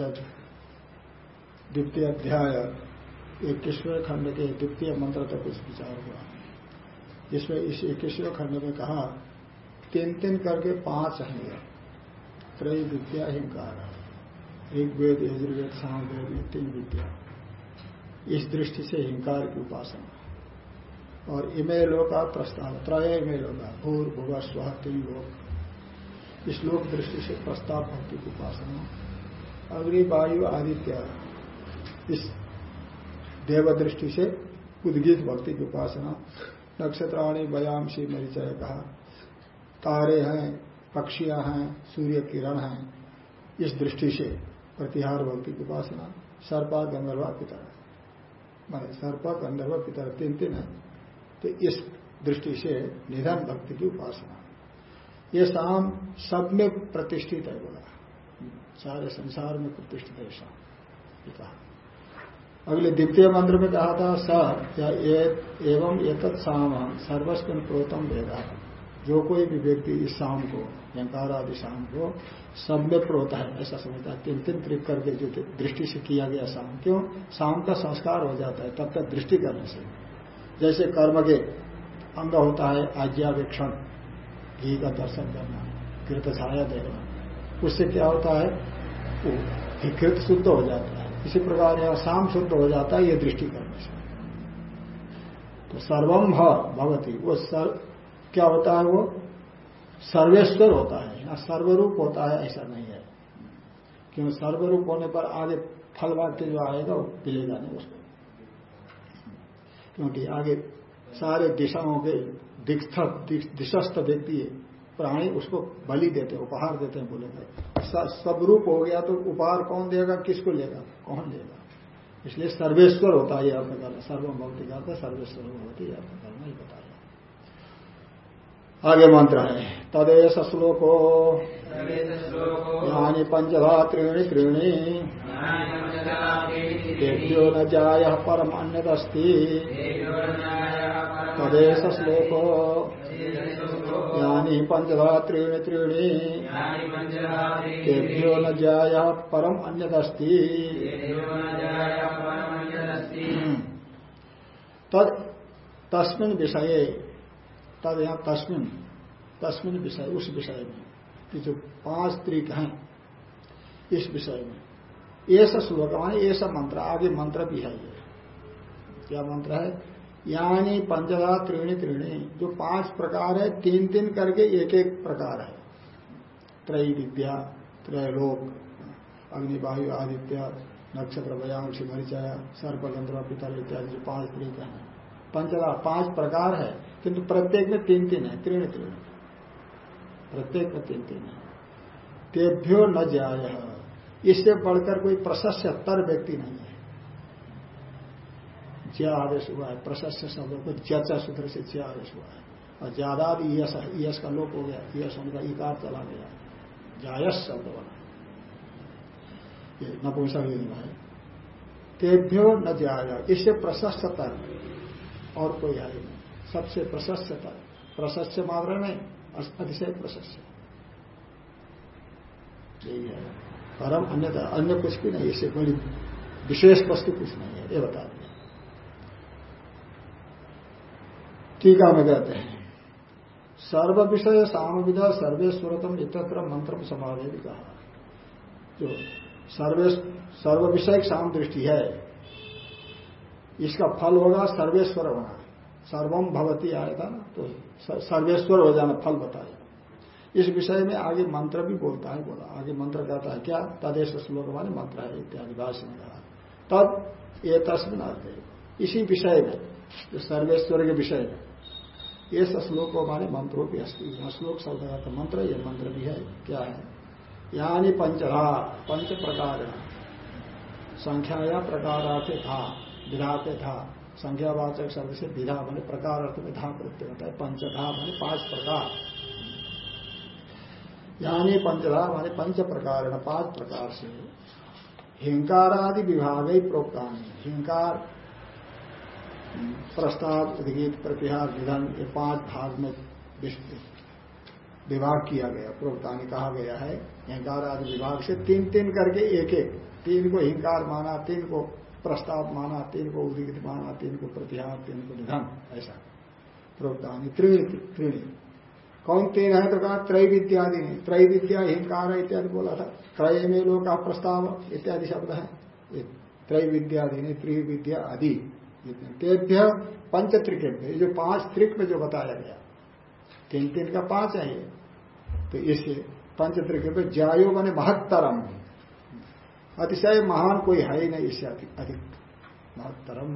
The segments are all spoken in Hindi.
परिषद द्वितीय अध्याय, इक्कीसवें खंड के द्वितीय मंत्र तक कुछ विचार हुआ। जिसमें इस इक्कीसवें खंड में कहा, तीन तीन करके पाँच हैं त्रय विद्या हिंकार ऋग्वेद यजुर्वेद, सामवेद, ये तीन विद्या इस दृष्टि से हिंकार की उपासना। और इमे लोका प्रस्ताव, त्रय इमे लोका भूर भुव स्व तीन लोक। इस लोक दृष्टि से प्रस्ताव भक्ति की उपासना। अग्नि, वायु आदित्य इस देव दृष्टि से उद्गीत भक्ति की उपासना। नक्षत्राणी से मरिचय कहा, तारे हैं, पक्षियाँ हैं, सूर्य किरण हैं। इस दृष्टि से प्रतिहार भक्ति की उपासना सर्पा, गंधर्वा पितर माने सर्प, गंधर्व पितर तीन तीन है। तो इस दृष्टि से निधन भक्ति की उपासना। ये शाम सब में प्रतिष्ठित है बोला। सारे संसार में प्रतिष्ठित है। शाम कहा। अगले द्वितीय मंत्र में कहा था स या एवं एतत् साम सर्वस्व प्रोतम वेदा। जो कोई भी व्यक्ति इस शाम को अहंकार आदि शाम को सब में प्रोत है, ऐसा समझता है। तीन तीन त्रिक करके जो दृष्टि से किया गया शाम क्यों? शाम का संस्कार हो जाता है, तब तक दृष्टि करने से। जैसे कर्म के अंग होता है, आज्ञावेक्षण, घी का दर्शन करना कृत छाया देखना। उससे क्या होता है? विकृत शुद्ध हो जाता है। इसी प्रकार यहाँ शाम शुद्ध हो जाता है, ये दृष्टि करने से। तो सर्वम भ भगवती वो सर, क्या होता है वो? सर्वेश्वर होता है। यहाँ सर्वरूप होता है, ऐसा नहीं है। क्यों? सर्वरूप होने पर आगे फल वाक्य जो आएगा, वो मिलेगा नहीं उसको। क्योंकि आगे सारे दिशाओं के दिशस्थ व्यक्ति प्राणी उसको बलि देते हैं उपहार देते हैं बोले सब रूप हो गया तो उपहार कौन देगा किसको लेगा कौन लेगा? इसलिए सर्वेश्वर होता है अर्थ करना सर्वम भक्ति का अर्थ सर्वेश्वर होती है अर्थ करना ही बताया आगे मंत्र है तदेश श्लोको। यानी पंचधात्रीणी त्रीणी देव्यो न जाय परम अन्यदस्ति तदेश श्लोको। यानी पंचधात्रीणी त्रीणी। तेभ्यो न जाय परम अन्यदस्ति। तद तस्मिन विषय तद यहाँ तस्मिन तस्मिन विषय उस विषय में कि जो पाँच त्रिक हैं इस विषय में। ऐसा श्लोक माने ऐसा मंत्र आगे मंत्र भी है ये। क्या मंत्र है? यानी पंचदा, त्रीणी त्रीणी, जो पाँच प्रकार है, तीन तीन करके एक एक प्रकार है। त्रय विद्या त्रयलोक अग्निवायु, आदित्य, नक्षत्र व्यायाम मरिचय सर्पगंध्र पितर इत्यादि, जो पाँच तरीके है। पंचदा, पाँच प्रकार है, किंतु प्रत्येक में तीन तीन है, त्रीण त्रीण। प्रत्येक में तीन तीन है। तेभ्यो न जाय। इससे बढ़कर कोई प्रशस्तर व्यक्ति नहीं है। ज्या आदेश हुआ है, प्रशस्त शब्द को चर्चा सूत्र से ज्या आदेश हुआ है। और ज़्यादा भी यश का लोप हो गया, यश उनका इकार चला गया। जायस शब्द बना। ये नपुंसक है। तेभ्यो न जाया, इससे प्रशस्ततर और कोई है नहीं। सबसे प्रशस्ततर प्रशस्त मात्रा में अतिशय प्रशस्त। यही है। परम अन्य अन्य कुछ भी नहीं, इससे बड़ी विशेष वस्तु कुछ नहीं है। ये बता दिया टीका में कहते हैं। सर्व विषय सामविदा सर्वेश्वरतम इतत्र मंत्र समावेद कहा। जो सर्वे सर्व विषय साम दृष्टि है, इसका फल होगा सर्वेश्वर होना। सर्वम भवती आएगा तो सर्वेश्वर हो जाना फल बताए इस विषय में आगे मंत्र भी बोलता है, बोला। आगे मंत्र कहता है, क्या? तदेश श्लोक माने मंत्र है, इत्यादि भाष्य में कहा। तब ये तस्मिन अर्थ। इसी विषय में, जो सर्वेश्वर के विषय में। ये श्लोक माने मंत्रों की अस्थि श्लोक शब्द का मंत्र ये मंत्र भी है। क्या है? यानी पंचधा पंच प्रकार संख्या या प्रकारार्थ था विधा पे था संख्यावाचक शब्द से विधा बने प्रकार अर्थ में धा प्रत्यय होता है। पंचधा माने पाँच प्रकार। यानी पंचधा माने पंच प्रकार पाँच प्रकार से। हिंकार आदि विभाग ही प्रोक्तान। हिंकार प्रस्ताव उदगीत प्रतिहार निधन ये पाँच भाग में विभाग किया गया। प्रोक्तानी कहा गया है, हिंकार आदि विभाग से तीन तीन करके एक एक तीन को हिंकार माना, तीन को प्रस्ताव माना, तीन को उदगित माना, तीन को प्रतिहार तीन को निधन, ऐसा। प्रोक्तानी त्रिणी त्रिणी कौन तीन है तो कहा त्रय विद्यादि नहीं। त्रय विद्या हिंकार इत्यादि बोला था। त्रय में लोग का प्रस्ताव इत्यादि शब्द है। त्रय विद्यादि नहीं त्रि विद्या आदि तेभ्य पंच त्रिकेभ्य जो पाँच त्रिक में जो बताया गया तीन तीन का पाँच है ये। तो इससे पंच त्रिकेभ्य जायो बने महत्तरम अतिशय महान कोई है ही नहीं इससे अधिक महत्तरम।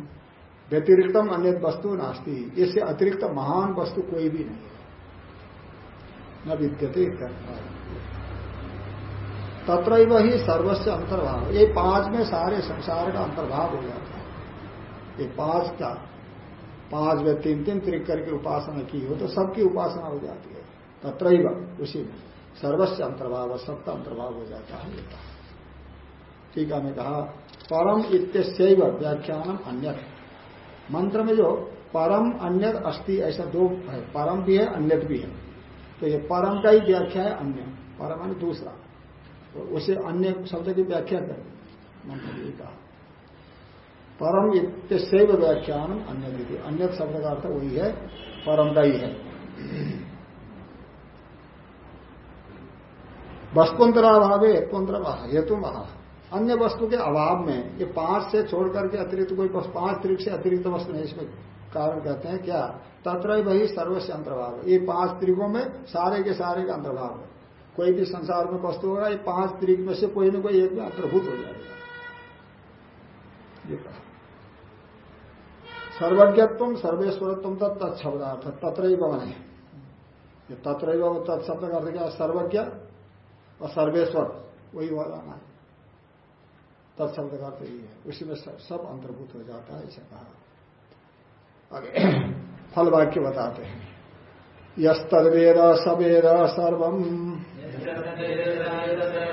व्यतिरिक्तम अन्य वस्तु नास्ती। इससे अतिरिक्त महान वस्तु कोई भी नहीं न विद्यते तत्र ही सर्वस्व अंतर्भाव। ये पाँच में सारे संसार का अंतर्भाव हो जाता है। ये पाँच का पाँच में तीन तीन त्रिक करके उपासना की हो तो सबकी उपासना हो जाती है। तत्र उसी में। सर्वस्व अंतर्भाव सबका अंतर्भाव हो जाता है ठीक है मैं कहा, परम इत्यस्व व्याख्यानम अन्य मंत्र में जो परम अन्य अस्थि ऐसा दो है। परम भी है, अन्यत भी है। तो ये परम का ही व्याख्या है अन्य। परम दूसरा। तो उसे अन्य शब्द की व्याख्या कर। मंत्र ने कहा। परम इत्यव व्याख्यान अन्य विधि अन्य शब्द का अर्थ वही है, परम का ही है। वस्तुंतराभाव हेतुंतर हेतु महा। अन्य वस्तु के अभाव में, ये पाँच से छोड़ करके अतिरिक्त कोई पाँच त्रिक से अतिरिक्त वस्तु नहीं, इसमें कारण कहते हैं क्या? तत्र वही सर्वस्व अंतर्भाव। ये पाँच त्रिकों में सारे के सारे का अंतर्भाव है। कोई भी संसार में वस्तु होगा ये पाँच त्रिक में से कोई न कोई एक में अंतर्भूत हो जाएगा। ये कहा। सर्वज्ञत्व, सर्वेश्वरत्व तत्शब्दार्थ तत्र बने तत्र तत्शब्द का अर्थ क्या सर्वज्ञ और सर्वेश्वर वही वाला है तत्शब्द का अर्थ यही है। उसी में सब अंतर्भूत हो जाता है, ऐसा कहा। आगे फल वाक्य बताते हैं। यस्तवेद सवेद सर्व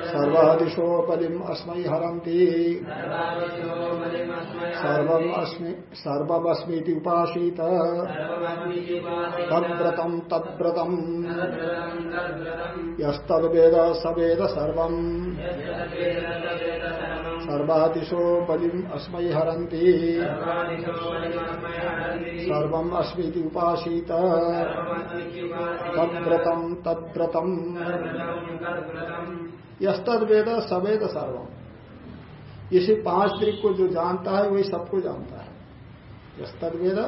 सर्वादिशोपलिम अस्मि हरती सर्वस्मी उपासीत। तद्व्रतम तद्व्रतम स सवेद सर्व सर्वादिशो बलिम अस्मै हरती उपासीत। तद्व्रतम तद्व्रतम यस्तद वेद सवेद, सर्वम। इसी पाँच त्रिक को जो जानता है, वही सबको जानता है। वेद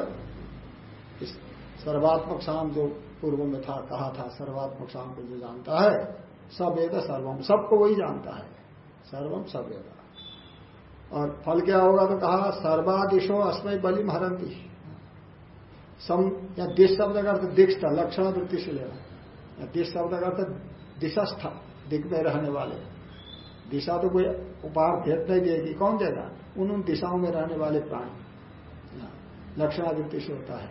सर्वात्मक शाम जो पूर्व में था, कहा था, सर्वात्मक शाम को जो जानता है, सवेद, सर्वम। सबको वही जानता है। सर्वम, सवेद। और फल क्या होगा तो कहा, सर्वादिशो अस्मय बलि हरंती सम या दिश शब्द का अर्थ दीक्षा लक्षण वृत्ति से लेना। या दिश शब्द का अर्थ दिशास्थ, दिख में रहने वाले। दिशा तो कोई उपहार भेद नहीं देगी कौन देगा? उन उन दिशाओं में रहने वाले प्राणी। लक्षणावृत्ति से होता है।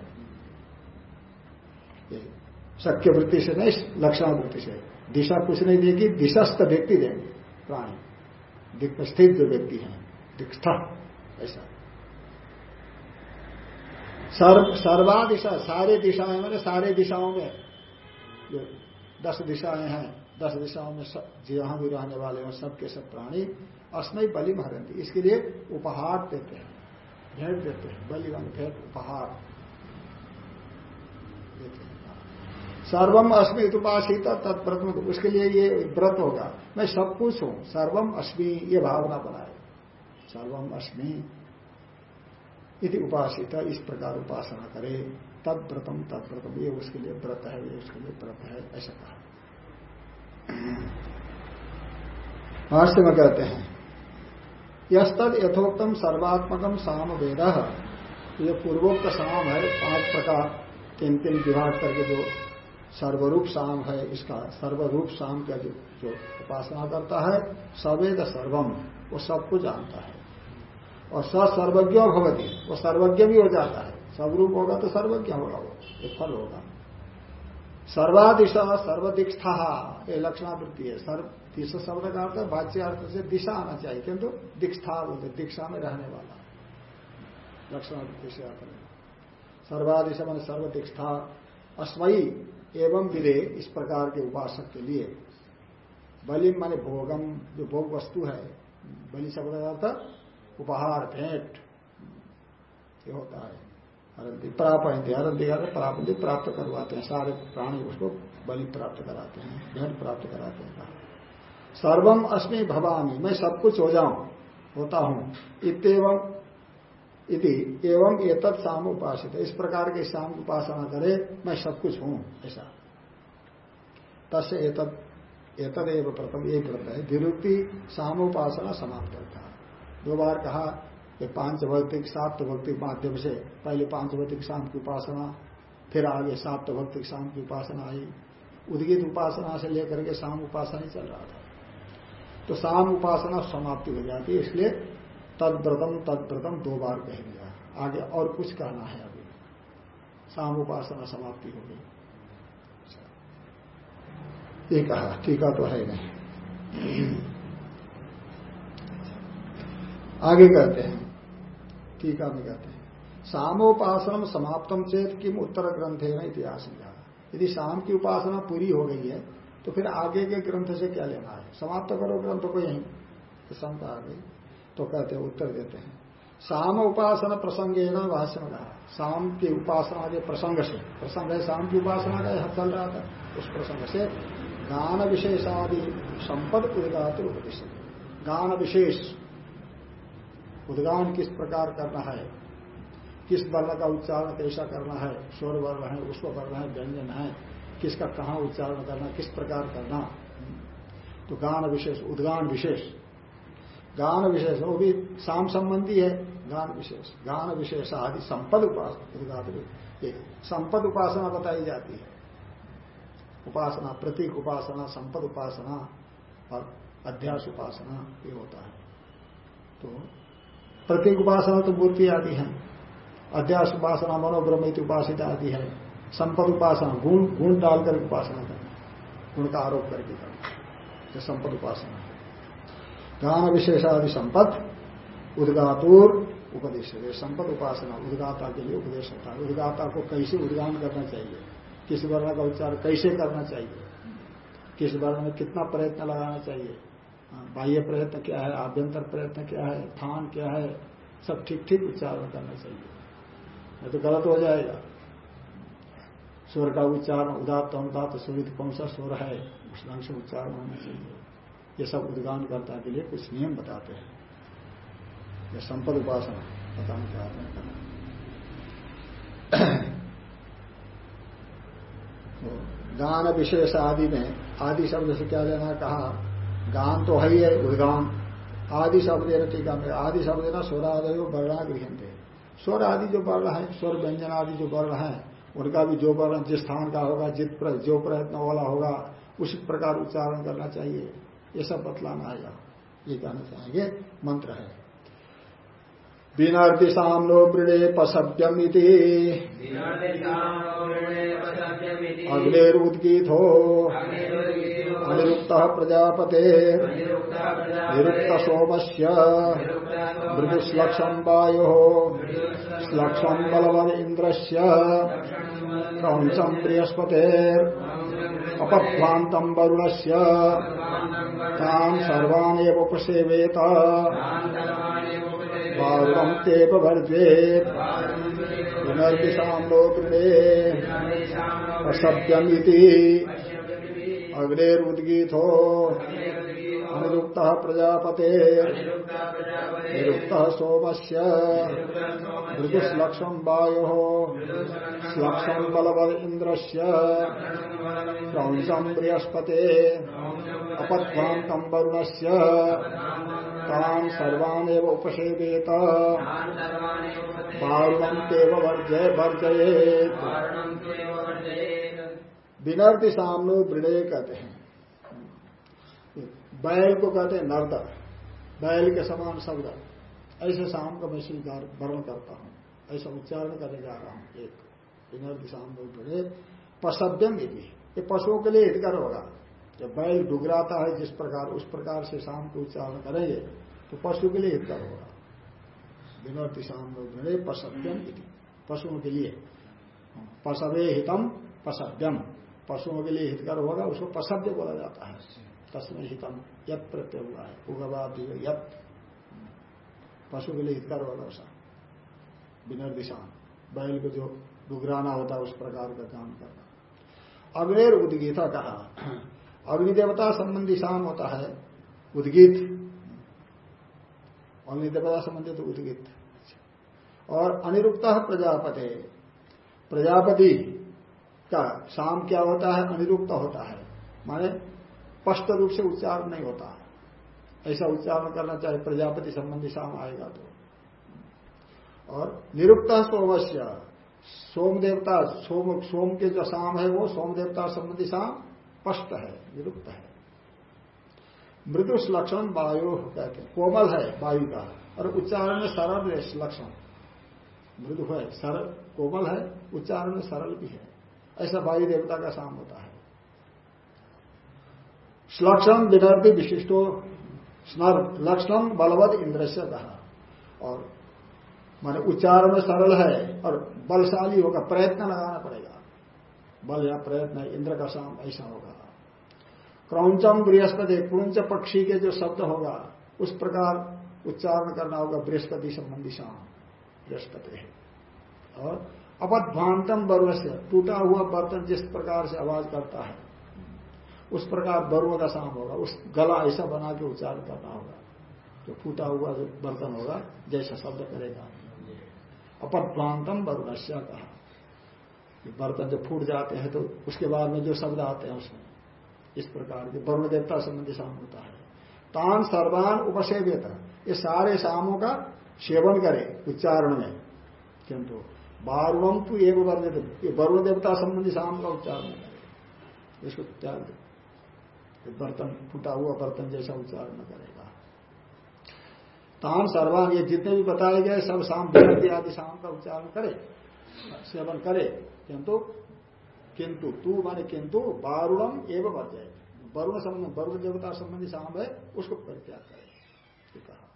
शक्य वृत्ति से नहीं लक्षणावृत्ति से। दिशा कुछ नहीं देगी, दिशास्थ व्यक्ति देंगे, प्राणी। दिख स्थित जो व्यक्ति है। दिखता ऐसा। सर्व दिशा सारे दिशाएँ मैंने सारे दिशाओं में जो दस दिशाएँ हैं, दस दिशाओं में जहाँ भी रहने वाले हैं सबके सब प्राणी अस्मय बलि महरती इसके लिए उपहार देते हैं, भेंट देते हैं, बलि वन भेंट, उपहार सर्वम अस्मि उपासित तत्व्रत उसके लिए ये व्रत होगा। मैं सब कुछ हूँ। सर्वम अस्मि, ये भावना बनाए। सर्वम अस्मि यदि उपासित, इस प्रकार उपासना करे। तद व्रतम तत्व्रतम ये उसके लिए व्रत है, ये उसके लिए व्रत है, ऐसा कहा। भाष्य में कहते हैं, यस्तद यथोक्तम सर्वात्मकम साम वेद ये पूर्वोक्त साम है, पाँच प्रकार तीन तीन विभाग करके जो सर्वरूप शाम है, इसका सर्वरूप शाम का जो उपासना करता है, सवेद सर्वम, वो सबको जानता है। और स सर्वज्ञ भगवती वो सर्वज्ञ भी हो जाता है। सर्वरूप होगा तो सर्वज्ञ होगा वो। एक फल होगा। सर्वादिशा सर्वदिक्षा ये लक्षणावृत्ति है। सर्व, दिशा शब्द का अर्थ बाच्य अर्थ से दिशा आना चाहिए। किंतु दीक्षा बोलते दीक्षा में रहने वाला। लक्षणावृत्ति से आता सर्वादिशा मान सर्वदिक्षा अस्मयी एवं विदे इस प्रकार के उपासक के लिए। बलि माने भोगम, जो भोग वस्तु है, बलि शब्द अर्थ उपहार भेंट। ये होता है। अरंती प्राप्त अरंती का प्राप्त प्राप्त करवाते हैं। सारे प्राणी उसको बलि प्राप्त कराते हैं भेंट प्राप्त कराते हैं। सर्वम अस्मि भवानी मैं सब कुछ हो जाऊँ, होता हूँ। इतम इति, एवं एतत् शाम उपासित। इस प्रकार के शाम उपासना करे, मैं सब कुछ हूँ, ऐसा। तस् एतद एवं प्रथम यही है। विरुक्ति सामोपासना समाप्त करता है। दो बार कहा कि पाँच भौतिक, सात भौतिक माध्यम से पहले पाँच भौतिक शाम की उपासना, फिर आगे सात भौतिक शाम की उपासना आई। उदगित उपासना से लेकर के शाम उपासना ही चल रहा था। तो शाम उपासना समाप्ति हो जाती है, इसलिए तदव्रतम तदव्रतम दो बार कह दिया। आगे और कुछ कहना है अभी। शाम उपासना समाप्ति हो गई। ये कहा टीका तो है नहीं। आगे कहते हैं। टीका में कहते हैं। सामोपासनम समाप्तम चेत किम उत्तर ग्रंथ है ना इतिहास यदि शाम की उपासना पूरी हो गई है तो फिर आगे के ग्रंथ से क्या लेना है? समाप्त करो ग्रंथ को यही। तो शंका आ गई। तो कहते हैं, उत्तर देते हैं। शाम उपासना प्रसंग है ना भाष्य में शाम की उपासना के प्रसंग से। प्रसंग है शाम की उपासना का चल रहा था। उस प्रसंग से गान विशेषादि संपद उदगात उपदेश। गान विशेष उद्गान किस प्रकार करना है? किस वर्ण का उच्चारण कैसा करना है? स्वर वर्ण है, उष्व वर्ण है, व्यंजन है, किसका कहाँ उच्चारण करना, किस प्रकार करना? तो गान विशेष, उद्गान विशेष। गान विशेष, वो भी साम संबंधी है, गान विशेष। गान विशेष आदि संपद उपासना संपद उपासना बताई जाती है। उपासना, प्रतीक उपासना, संपद उपासना और अध्यास उपासना ये होता है। तो प्रतीक उपासना तो मूर्ति आदि है। अध्यास उपासना, मनोब्रह्म उपासित आदि है। संपद उपासना, गुण गुण डालकर उपासना करना। गुण का आरोप करके करना। संपद उपासना है। ज्ञान विशेषादि संपद, उदगातुर उपदेश संपद उपासना, उदगाता के लिए उपदेश होता है। उदगाता को कैसे उद्गान करना चाहिए? किस वर्ण का उच्चार कैसे करना चाहिए? किस वर्ण में कितना प्रयत्न लगाना चाहिए? बाह्य प्रयत्न क्या है, आभ्यंतर प्रयत्न क्या है थान क्या है, सब ठीक ठीक उच्चारण करना चाहिए। नहीं तो गलत हो जाएगा। स्वर का उच्चारण उदात अनुदात सुविध कौन सा स्वर है, उस ढंग से उच्चारण होना चाहिए। ये सब उद्गानकर्ता के लिए कुछ नियम बताते हैं। ये संपद उपासना बताने के बाद तो गान विशेष आदि में आदि शब्द से क्या लेना कहा? गान तो है ही है उद्गान। आदि शब्द टीका में। आदि शब्द ना स्वर स्वरादय वर्णा गृहते स्वर आदि जो वर्ण है स्वर व्यंजन आदि जो वर्ण है उनका भी जो वर्ण जिस स्थान का होगा जित प्र, जो प्रयत्न वाला होगा उसी प्रकार उच्चारण करना चाहिए। ये सब बतलाना आएगा ये कहना चाहेंगे मंत्र है। विनर्दिशाम नो वृणे पसभ्यम अग्निरुदगीत हो अनिरुक्त प्रजापते। निरुक्त सोम से मृदुश्लक्षम वायो श्लक्षम बलवद इंद्र से क्रंशम बृहस्पते अपध्वान्तम् वरुणस्य तान् सर्वानेव उपसेवेत वर्जेत् पुनर्दिशाम् लोकृणे असभ्यमिति अग्नेरुद्गीतो अनुरुक्तः प्रजापते। निरुक्तः सोमस्य। मृदुश्लक्षम् वायोः। श्लक्षम् बलवद इन्द्रस्य क्रौंसम् बृहस्पते। अपध्वांतम वरुण से तान सर्वानेव उपसेवेत। बारुणम तेव वर्जय वर्जयेत। विनर्ति सामने वृणय कहते हैं। बैल को कहते हैं नर्द बैल के समान शब्द। ऐसे शाम का मैं स्वीकार, वर्ण करता हूँ। ऐसा उच्चारण करने जा रहा हूँ। एक विनर्ति सामने वृणय। पशव्यम यदि ये पशुओं के लिए हितकर होगा। जब बैल डुगराता है जिस प्रकार, उस प्रकार से शाम को उच्चारण करेंगे तो पशु के लिए हितकर होगा। विनोद शाम वृणय पशव्यम पशुओं के लिए। पशवे हितम पशव्यम पशुओं के लिए हितकर होगा, उसको पशव्य बोला जाता है। तस्में हितम, यत प्रत्यय हुआ है। उगवाद यत। पशु के लिए हितकर होगा ऐसा विनर दिशान बैल को जो डुगराना होता है, उस प्रकार का काम करना। अग्नेर उदगीता कहा अग्नि देवता संबंधी शाम होता है, उदगित। अग्नि देवता संबंधित तो उदगित। और अनिरुक्त प्रजापति। प्रजापति का शाम क्या होता है? अनिरुक्त होता है। माने स्पष्ट रूप से उच्चारण नहीं होता। ऐसा उच्चारण करना चाहे प्रजापति संबंधी शाम आएगा तो। और निरुक्त सोमस्य, सोम देवता, सोम सोम के जो शाम है वो सोम देवता संबंधी शाम स्पष्ट है, निरुक्त है। मृदु लक्षण वायु कहते हैं। कोमल है, वायु का। और उच्चारण में सरल लक्षण मृदु है सरल कोमल है, उच्चारण में सरल भी है। ऐसा वायु देवता का शाम होता है। श्लक्षण विदर्भी विशिष्टो स्नर, लक्षण बलवत इंद्र से कहा और माने उच्चारण में सरल है और बलशाली होगा, प्रयत्न लगाना पड़ेगा। बल या प्रयत्न इंद्र का शाम ऐसा होगा। क्रौचम बृहस्पति क्रौच पक्षी के जो शब्द होगा, उस प्रकार उच्चारण करना होगा, बृहस्पति संबंधी शाम, बृहस्पति। और अपध्वांतम बरुण से टूटा हुआ बर्तन जिस प्रकार से आवाज़ करता है, उस प्रकार बर्व का शाम होगा, उस गला ऐसा बना के उच्चारण करना होगा, जो फूटा हुआ जो बर्तन होगा, जैसा शब्द करेगा। अपध्वांतम वरुणस्या कहा। बर्तन जब फूट जाते हैं तो उसके बाद में जो शब्द आते हैं उसमें, इस प्रकार के वरुण देवता संबंधी शाम होता है। तान सर्वान उपसेव्यता, ये सारे शामों का सेवन करे, उच्चारण में, किंतु बारुणम तो एक वर्ण ये वरुण देवता संबंधी शाम का उच्चारण करे इसको त्याग बर्तन, फूटा हुआ बर्तन जैसा उच्चारण करेगा। तान सर्वान, ये जितने भी बताए गए, सब शाम आदि शाम का उच्चारण करे, सेवन करे, किंतु किंतु, तू माने किंतु, बारुणम एवं बढ़ जाए वरुण संबंध वरुण देवता संबंधी शाम है, उसको परित्याग करे। कहा।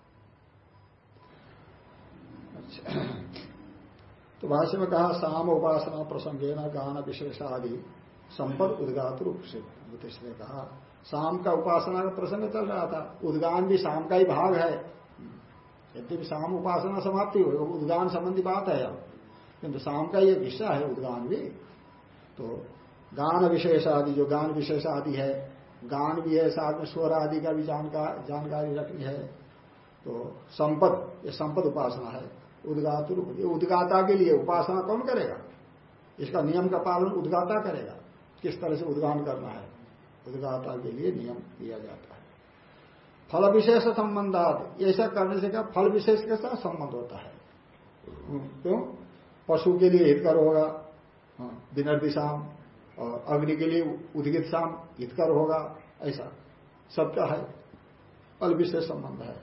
अच्छा। तो भाष्य में कहा शाम उपासना प्रसंगे न गान विशेष आदि संपद उदगात रूप से इसने कहा शाम का उपासना का प्रसंग चल रहा था, उद्गान भी शाम का ही भाग है। यद्यपि शाम उपासना समाप्ति हो उद्गान संबंधी बात है अब। किंतु शाम का ये हिस्सा है, उद्गान भी। तो गान विशेष आदि जो गान विशेष आदि है, गान भी है, साथ में स्वर आदि का भी जानकारी रखनी है। तो संपद, ये संपद उपासना है। उद्गातु उद्गाता के लिए उपासना कौन करेगा? इसका नियम का पालन उद्गाता करेगा। किस तरह से उद्गान करना है? उद्गाता के लिए नियम दिया जाता है। फल विशेष संबंधात ऐसा करने से क्या फल विशेष के साथ संबंध होता है? क्यों? पशु के लिए हितकर होगा हाँ, विनर्दी शाम और अग्नि के लिए उदगित शाम हितकर होगा ऐसा सबका है? फल विशेष संबंध है।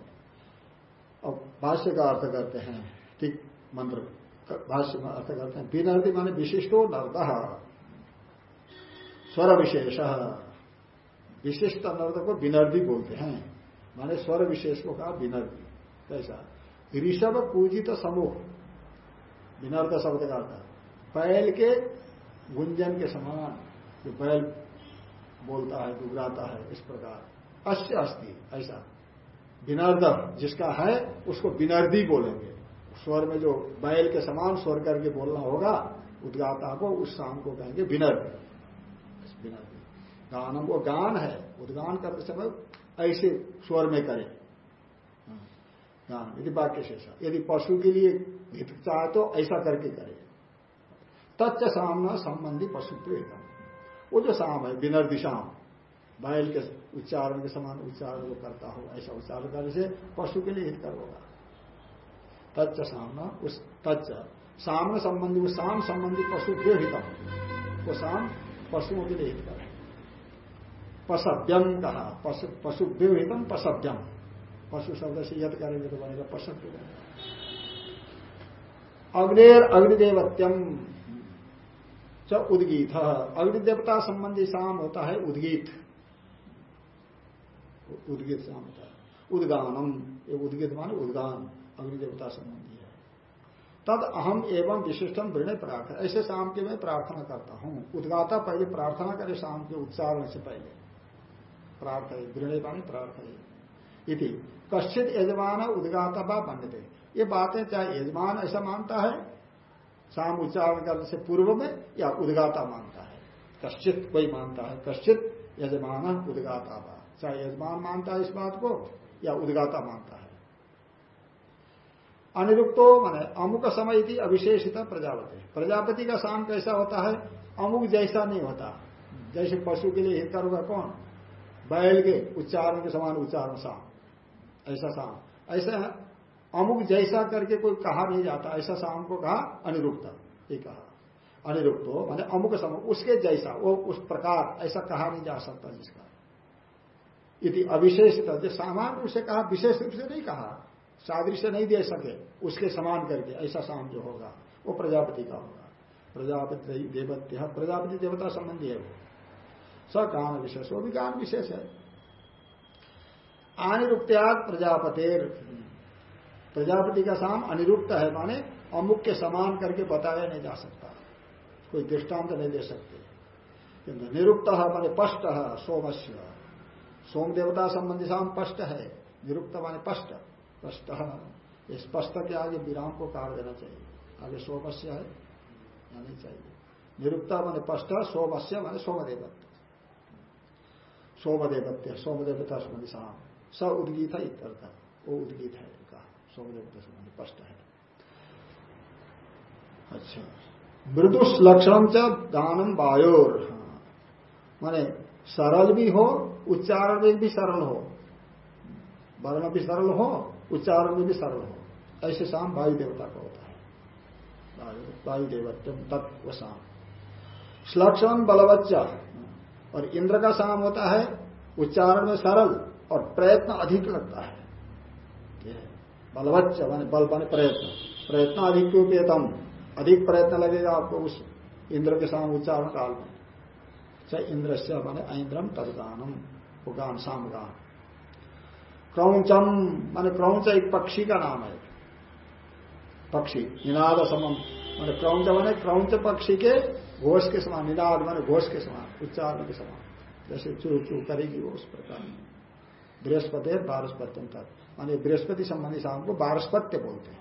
अब भाष्य का अर्थ करते हैं मंत्र, भाष्य में अर्थ करते हैं। विनर्दी माने विशिष्टो नर्द स्वर विशेष विशिष्ट नर्द को विनर्दी बोलते हैं। माने स्वर विशेष को कहा विनर्दी। कैसा? ऋषभ पूजित समूह। विनर्द शब्द का अर्थ बैल के गुंजन के समान जो बैल बोलता है, दुबराता है, इस प्रकार। अश्य अस्थि ऐसा। विनर्द जिसका है, उसको विनर्दी बोलेंगे। स्वर में जो बैल के समान स्वर करके बोलना होगा, उद्गाता को उस शाम को कहेंगे विनर्द विनर्दी गानम वो गान है, उद्गान करते समय ऐसे स्वर में करे। गान यदि वाक्य शेषा यदि पशु के लिए हित चाहे तो ऐसा करके करे। तत्व सामना संबंधी पशु तो एकदम वो जो शाम है बिनर दिशाम। बैल के उच्चारण के समान उच्चारण को करता हो, ऐसा उच्चारण करने से पशु के लिए हितकर होगा। तच्च सामना, उस तच्च सामने संबंधी उस शाम संबंधी पशु के हितम वो शाम पशुओं के लिए हितकर है पशव्यम कहा। पशु हितम पशव्यम पशु शब्द से यद करेंगे तो बनेगा पशव्य अग्नेर अग्निदेवत्यम च उदगीत। अग्निदेवता संबंधी शाम होता है उद्गीत। उद्गीत शाम होता है। उदगानम। ये उद्गीत माने उदगान। अग्निदेवता संबंधी है। तद अहम एवं विशिष्टम वृणय प्रार्थना। ऐसे शाम के मैं प्रार्थना करता हूँ। उद्गाता पहले प्रार्थना करे शाम के उच्चारण से पहले। प्रार्थना वृणय माने प्रार्थना इति, कश्चित यजमान उद्गाता बा बनते ये बातें चाहे यजमान ऐसा मानता है, शाम उच्चारण करने से पूर्व में, या उद्गाता मानता है। कश्चित कोई मानता है, कश्चित यजमान उद्गाता बा। चाहे यजमान मानता है इस बात को, या उद्गाता मानता है। अनिरुक्तो माने अमुक समय थी अविशेषित प्रजापति। प्रजापति का शाम कैसा होता है? अमुक जैसा नहीं होता। जैसे पशु के लिए हित होगा कौन? बैल के उच्चारण के समान उच्चारण शाम ऐसा शाम ऐसा अमुक जैसा करके कोई कहा नहीं जाता। ऐसा शाम को कहा अनिरुक्त। ये कहा। अनिरुक्त हो मैंने अमुक समय, उसके जैसा, वो उस प्रकार, ऐसा कहा नहीं जा सकता जिसका। यदि अविशेषित सामान्य रूप से कहा, विशेष रूप से नहीं कहा। सादृश्य नहीं दे सके, उसके समान करके, ऐसा शाम जो होगा, वो प्रजापति का होगा। प्रजापति देवत्य प्रजापति देवता संबंधी है वो। स गान विशेष, वो भी काम विशेष है। अनिरुक्त्याग प्रजापतिर। प्रजापति का शाम अनिरुक्त है, माने अमुक के समान करके बताया नहीं जा सकता। कोई दृष्टांत नहीं दे सकते। किंतु निरुक्त माने स्पष्ट सोमस्य। सोम देवता संबंधी शाम स्पष्ट है। निरुक्त माने स्पष्ट स्पष्ट के आगे विराम को काट देना चाहिए। आगे सोमस्य है नहीं चाहिए? निरुक्ता माने स्पष्ट, सोमस्य माने सोमदेवत्व। सोमदेवत्य सोमदेवता संबंधी शाम स उद्गीत है, इत्यर्थ वो उद्गीत है कहा सोमदेवता संबंधी स्पष्ट है। अच्छा। मृदुष लक्षण च दानम वायोर। माने सरल भी हो, उच्चारण में भी सरल हो। वर्ण भी सरल हो उच्चारण में भी सरल हो ऐसे शाम वायु देवता का होता है। वायु देवत्व तत्व शाम श्लक्षण बलवच्चा। और इंद्र का शाम होता है, उच्चारण में सरल और प्रयत्न अधिक लगता है। बलवच्च, मान बल बने प्रयत्न। प्रयत्न अधिक क्यों अधिक प्रयत्न लगेगा आपको उस इंद्र के साम उच्चारण काल में। चाहे इंद्र से मान ऐन्द्रम तदगानम वो गान शाम गान क्रौचम मान क्रौच एक पक्षी का नाम है। पक्षी निनाद समम मान क्रौच माने क्रौच पक्षी के घोष के समान, निनाद माने घोष के समान, उच्चारण के समान। जैसे चू चू करेगी वो उस प्रकार। बृहस्पति बारस्पत्यम तक माने बृहस्पति संबंधी शाम को बारस्पत्य बोलते हैं।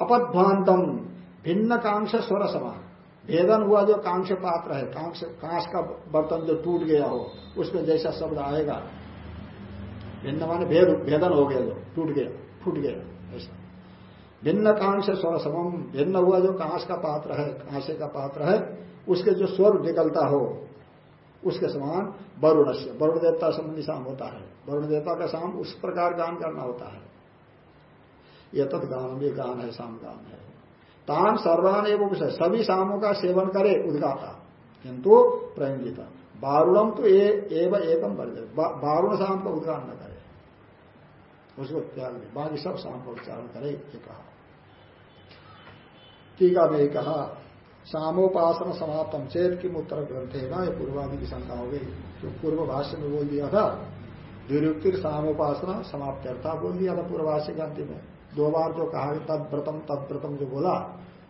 अपद्भांतम भिन्न कांक्ष स्वर समान। भेदन हुआ जो कांक्ष पात्र है कांक्ष कांस का बर्तन जो टूट गया हो, उसमें जैसा शब्द आएगा भिन्न माने भेद, भेदन हो गया जो, टूट गया, फूट गया, ऐसा। भिन्न कांक्ष स्वर समम, भिन्न हुआ जो कांस का पात्र है, कांसे का पात्र है, उसके जो स्वर निकलता हो, उसके समान वरुण से वरुण देवता संबंधी शाम होता है। वरुण देवता का शाम उस प्रकार गान करना होता है। यह तत् गान भी गान है शाम गान है। तान सर्वान एवं सभी शामों का सेवन करे उदगाता, किंतु प्रयंगित। बारुणम तो एवं एकम जाए बारुण शाम का उद्गान न करे। उसको त्याग दे बाकी सब शाम का उच्चारण करे ये कहा। टीका में कहा सामोपासना समाप्तम चेत की उत्तर ग्रंथ है ना? ये पूर्वादि की शंका हो गई। जो पूर्व भाष्य में बोल दिया था द्विरुक्ति सामोपासना समाप्त बोल दिया था पूर्वभाष्य ग्रंथि में। दो बार जो कहा तदव्रतम तदव्रतम जो बोला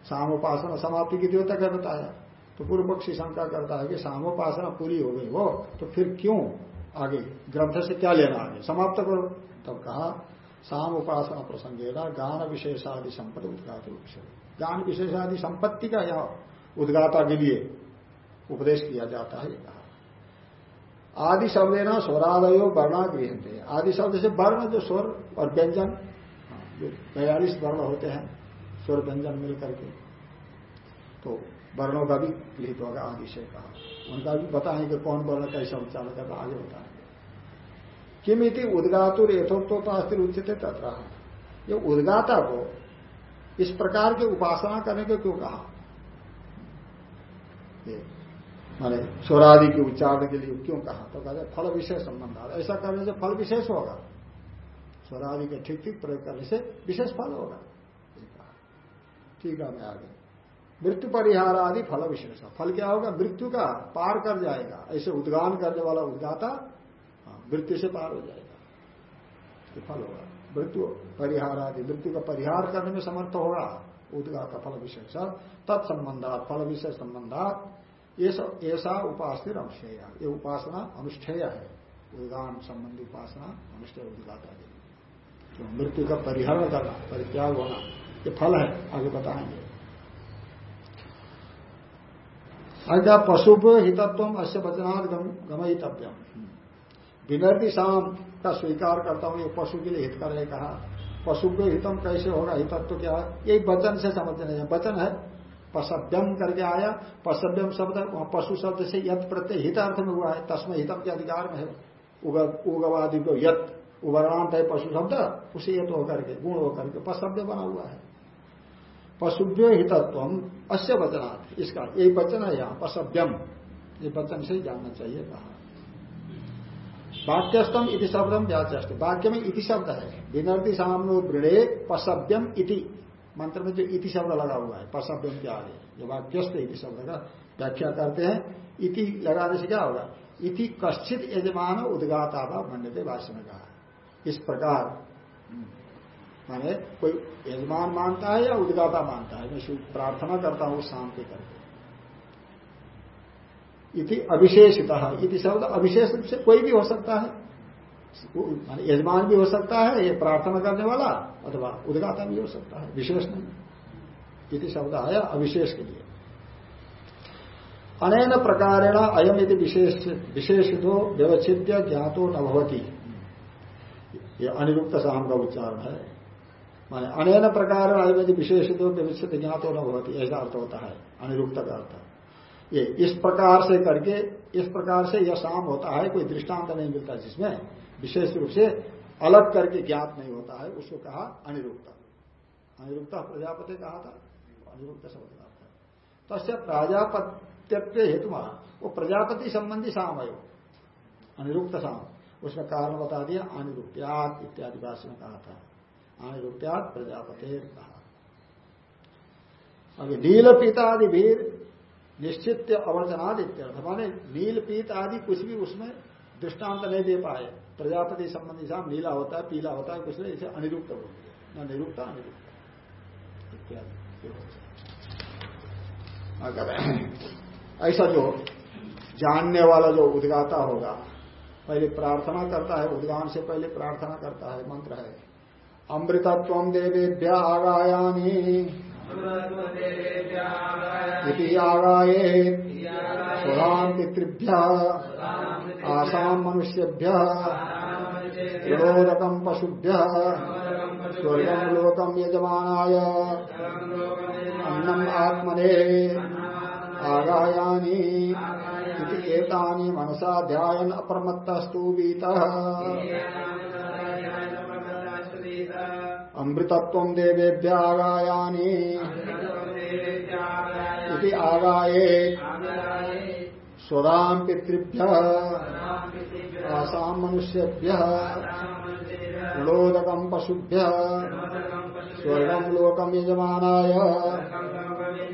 सामोपासना समाप्ति की देवता क्या बताया? तो पूर्व पक्षी शंका करता है कि सामोपासना पूरी हो गई हो तो फिर क्यों? आगे ग्रंथ से क्या लेना आगे? समाप्त करो। तब कहा, साम उपासना प्रसंगेगा गान विशेषादि संपत्ति उद्घात से। गान विशेषादि संपत्ति का यह उद्गाता के लिए उपदेश किया जाता है कहा। आदि शब्द ना स्वरादयो वर्णा गृहते आदि शब्द से वर्ण, जो स्वर और व्यंजन जो बयालीस वर्ण होते हैं, स्वर व्यंजन मिल करके तो वर्णों का भी लिहित होगा आदि से कहा उनका भी बताएँगे कौन वर्ण कैसा उच्चारण करना आगे बताएँगे किमिति उदगातुर यथोक्तोपास्तिर उचित है तथा। ये उदगाता को इस प्रकार की उपासना करने को क्यों कहा? माने स्वरादि के उच्चारण के लिए क्यों कहा? तो कहते फल विशेष संबंध ऐसा करने से फल विशेष होगा। स्वरादि के ठीक ठीक प्रयोग करने से विशेष फल होगा। ठीक है, मैं आगे। मृत्यु परिहार आदि फल विशेष। फल क्या होगा? मृत्यु का पार कर जाएगा। ऐसे उद्गान करने वाला उद्गाता हाँ, मृत्यु से पार हो जाएगा। ये फल होगा। मृत्यु परिहार आदि मृत्यु का परिहार करने में समर्थ होगा। उद्गाता फल विशेष। तत्संबंधात फल विशेष संबंधात ऐसा उपासना अनुष्ठेय। ये उपासना अनुष्ठेय है। उद्गान संबंधी उपासना अनुष्ठेय उद्गाता तो मृत्यु का परिहरण करना परित्याग होना ये फल है आगे बताएँगे। अद्या पशु हितत्व अश्य वचनात् गमयितव्यम। विनर्दी शाम का स्वीकार करता हूँ, ये पशु के लिए हित कर कहा पशु के हितम कैसे होगा? हितत्व क्या है? यही वचन से समझने हैं। वचन है, पशव्यम करके आया। पशव्यम शब्द, वहाँ पशु शब्द से यथ प्रत्यय हित अर्थ में हुआ है। तस्म हितम के अधिकार में है। उगवादि को यत उबरांत है पशु शब्द, उसे यत होकर के, गुण होकर के पशव्य बना हुआ है। पशुभ्य हितत्व अश्य वचनात्। इसका यही वचन है यहाँ पशव्यम ये वचन से जानना चाहिए कहा वाक्यस्तम इति शब्दम व्याचस्त वाक्य में इति शब्द है। विनर्ति सामनो वृणे पशव्यम इति। मंत्र में जो इति शब्द लगा हुआ है पशव्यम के आगे। जो वाक्यस्त इति शब्द का व्याख्या करते हैं। इति लगाने से क्या होगा? इति कश्चित यजमान उदगाता मंडते भाष्य में कहा इस प्रकार। माने कोई यजमान मानता है या उद्गाता मानता है, मैं प्रार्थना करता हूँ शांति करके। इति अविशेषित, इति शब्द अविशेष रूप से कोई भी हो सकता है। माने यजमान भी हो सकता है, ये प्रार्थना करने वाला अथवा उद्गाता भी हो सकता है, विशेष नहीं। इति शब्द आया अविशेष के लिए। अनेन प्रकारेण अयम यदि विशेष, विशेषितो व्यवच्छिद्य ज्ञातो न भवती। ये अनिरुक्त शाम का उच्चारण है। माने अनेन प्रकार आयुर्वेद विशेषित विविध ज्ञातो न होती ऐसा अर्थ होता है, अनिरुक्त का अर्थ। ये इस प्रकार से करके, इस प्रकार से यह शाम होता है, कोई दृष्टांत नहीं मिलता जिसमें विशेष रूप से अलग करके ज्ञात नहीं होता है, उसको कहा अनिरुक्त। अनिरुक्त प्रजापति कहा था? अनिरुक्त शब्द का अर्थ तस्य प्राजापत्य हेतु वो प्रजापति संबंधी शाम है अनिरुक्त शाम उसमें कारण बता दिया अनिरुप्यात इत्यादि भाषा में कहा था। आनिरुत्यात प्रजापते कहा। अभी नील पीतादि भीर निश्चित अवर्जनादित्य माने नील पीत आदि कुछ भी उसमें दृष्टांत नहीं दे पाए। प्रजापति संबंधी साम नीला होता है, पीला होता है, कुछ नहीं, इसे अनिरुक्त बोल दिया न निरुक्त, अनिरुक्त। अगर ऐसा जो जानने वाला जो उद्गाता होगा, पहले प्रार्थना करता है, उद्गान से पहले प्रार्थना करता है, मंत्र है। अमृतत्व देवेभ्य आगायानी इति आगाये स्वराम पितृभ्य मनुष्यभ्य विरोधकम पशुभ्य स्वर्गम लोकम यजमानाय। अन्नम आत्मने आगायानी एतानि मनसा ध्यान अप्रमत्तस्तु बीतः अमृतत्व देवेभ्य आगायानी इति आगाये। स्वदाम पितृभ्य। आसाम मनुष्यभ्य। ऋणोदकम पशुभ्य। स्वर्गम लोकम यजमानाय।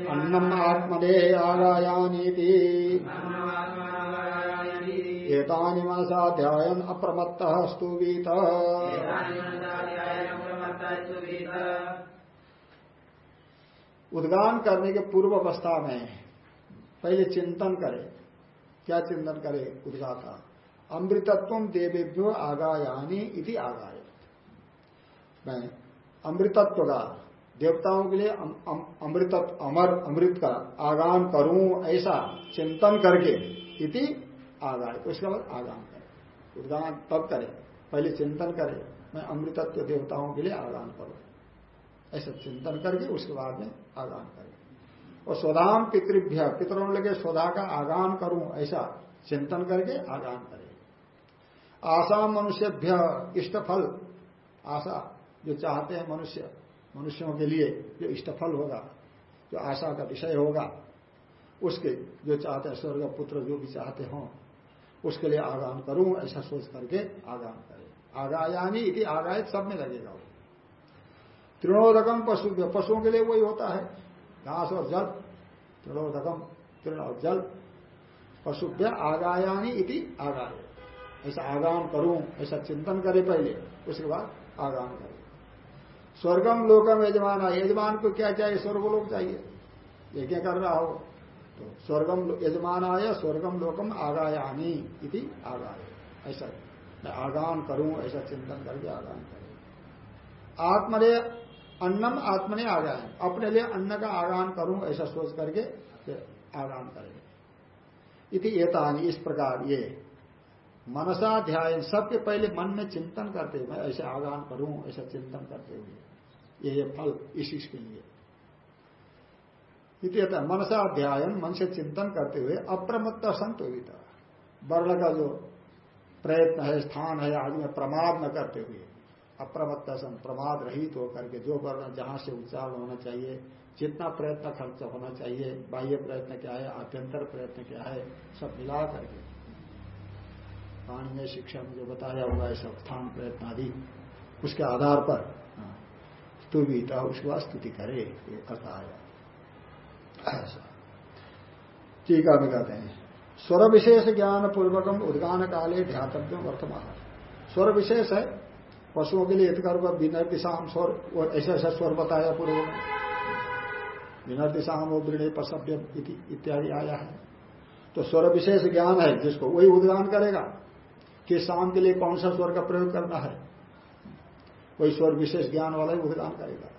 अन्नम आत्मने आगायानीति। एतानि मनसा ध्यान अप्रमत्तः स्तुवीत। उद्गान करने के पूर्व अवस्था में पहले चिंतन करे। क्या चिंतन करे उद्गाता? अमृतत्व देवेभ्यो आगायानी इति आगाय मैं अमृतत्व का, देवताओं के लिए अमृत अमर, अमृत का आगान करूँ ऐसा चिंतन करके इति आगाय उसके बाद आगान करे। उद्गान तब करे, पहले चिंतन करे, मैं अमृतत्व देवताओं के लिए आगान करूँ। ऐसा चिंतन करके उसके बाद में आगान करें। और स्वधाम पितृभ्य, पितरों लगे स्वधा का आगान करूँ। ऐसा चिंतन करके आगान करे। आशा मनुष्यभ्य, इष्टफल। आशा, जो चाहते हैं मनुष्य, मनुष्यों के लिए जो इष्टफल होगा, जो आशा का विषय होगा, उसके जो चाहते हैं स्वर्ग पुत्र, जो भी चाहते हों उसके लिए आगाम करूँ, ऐसा सोच करके आगाम करे। आगायानी इति आगायत सब में लगेगा वो। तृणोदकम पशु, पशुओं के लिए वही होता है। घास और जल, तृणोदकम, तृण और जल, पशुभ्य आगायानी इति आगाय ऐसा आगाम करूँ, ऐसा चिंतन करे पहले, उसके बाद आगाम करे। स्वर्गम, लोकम, यजमान यजमान को क्या चाहिए? स्वर्ग लोक चाहिए। ये क्या कर रहा हो तो स्वर्गम यजमान आया स्वर्गम लोकम आगायानी इति आगाय। ऐसा मैं आगान करूँ, ऐसा चिंतन करके आगान करूँ। आत्मने अन्नम आत्मने आगान अपने लिए अन्न का आगान करूँ, ऐसा सोच करके आगान करें इति एतानी, इस प्रकार ये। मनसा ध्यान सबके पहले मन में चिंतन करते हुए ऐसे आगान करूँ, ऐसा चिंतन करते हुए। ये ये फल, इस के लिए। इतना मनसा अध्यायन मन से चिंतन करते हुए अप्रमत्त संतोहित। वर्ण का जो प्रयत्न है स्थान है आदि में प्रमाद न करते हुए अप्रमत्त सन प्रमाद रहित होकर के जो वर्ण जहाँ से उच्चारण होना चाहिए जितना प्रयत्न खर्च होना चाहिए बाह्य प्रयत्न क्या है आभ्यंतर प्रयत्न क्या है सब मिला करके। पानी में शिक्षा में जो बताया हुआ है सब स्थान प्रयत्न आदि उसके आधार पर हाँ, स्तुभिता उसके बाद स्तुति करे ये अर्थ आया टीका में कहते हैं स्वर विशेष ज्ञान पूर्वकम उद्गान काले ध्यातव्य वर्तमान स्वर विशेष है, पशुओं के लिए हितकर विनर दिशाम स्वर और ऐसा ऐसा स्वर बताया पूर्व में। विनर दिशाम वो वृणे पसभ्य इत्यादि आया है। तो स्वर विशेष ज्ञान है जिसको, वही उद्गान करेगा कि शाम के लिए कौन सा स्वर का प्रयोग करना है। वही स्वर विशेष ज्ञान वाला ही उद्गान करेगा।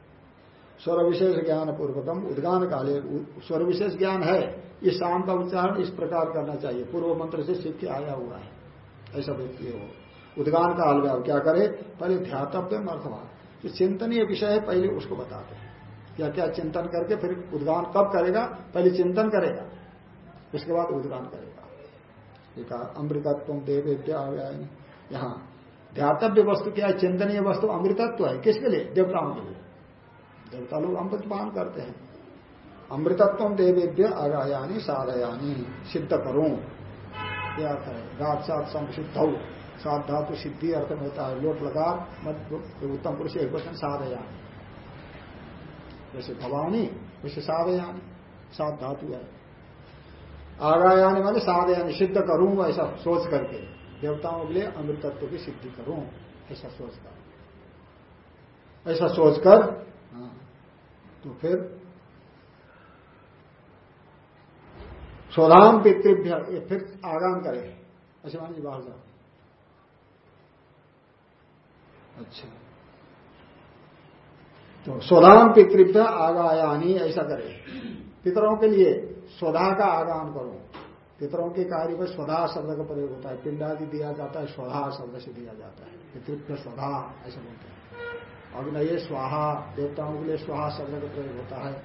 स्वर विशेष ज्ञान पूर्वकम, उद्गान काले स्वर विशेष ज्ञान है। इस शाम का उच्चारण इस प्रकार करना चाहिए। पूर्व मंत्र से के आया हुआ है। ऐसा व्यक्ति हो। उद्गान काल में क्या करे? पहले ध्यातव्य अर्थवान जो चिंतनीय विषय है, पहले उसको बताते हैं। क्या क्या चिंतन करके फिर उद्गान कब करेगा? पहले चिंतन करेगा। उसके बाद उद्गान करेगा। अमृतत्व देवेद्य यहाँ, ध्यातव्य वस्तु क्या है? चिंतनीय वस्तु अमृतत्व है। किसके लिए? देवताओं के लिए। देवता लोग अमृतपान करते हैं। अमृतत्व देवेद्य आगायानी साधयानी। सिद्ध करूँ। यह अर्थ है रात सात संसिद्ध सात धातु सिद्धि अर्थ में होता है। लोट लगा उत्तम पुरुष एक वचन साधयानी। जैसे भवानी वैसे साधयानी। सात धातु है। आगायानी माने साधयानी। सिद्ध करूँ ऐसा सोच करके। देवताओं के लिए अमृतत्व की सिद्धि करूँ। ऐसा सोचकर ऐसा सोचकर हाँ, तो फिर स्वधाम पितृभ्य फिर आगाम करे। ऐसे मान जी बाहर जाओ। अच्छा। तो स्वधाम पितृभ्य आगायानी ऐसा करे। पितरों के लिए स्वधा का आगान करो। पितरों के कार्य में स्वधा शब्द का प्रयोग होता है। पिंडादि दिया जाता है, स्वधा शब्द से दिया जाता है। पितृभ्य स्वधा, ऐसा बोलते हैं। अग्नये स्वाहा, देवताओं के लिए स्वाहा शब्द का प्रयोग होता है,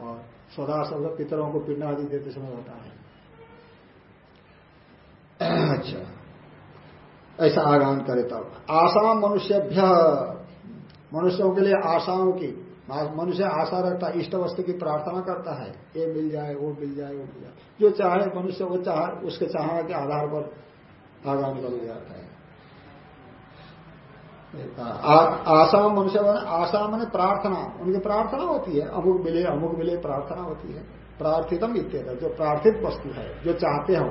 और स्वदा शब्द पितरों को पिंड आदि देते समय होता है। अच्छा। ऐसा आगान करे तब। आसाम मनुष्यभ्य, मनुष्यों के लिए आशाओं की, मनुष्य आशा रखता है इष्ट वस्तु की प्रार्थना करता है, ये मिल जाए, वो मिल जाए, वो मिल जाए। जो चाहे मनुष्य वो चाहे, उसके चाहना के आधार पर आगान कर जाता है। आशा मनुष्य आशा मैंने प्रार्थना, उनकी प्रार्थना होती है, अमुक मिले अमुक मिले, प्रार्थना होती है। प्रार्थितम इत्यादि जो प्रार्थित वस्तु है, जो चाहते हो,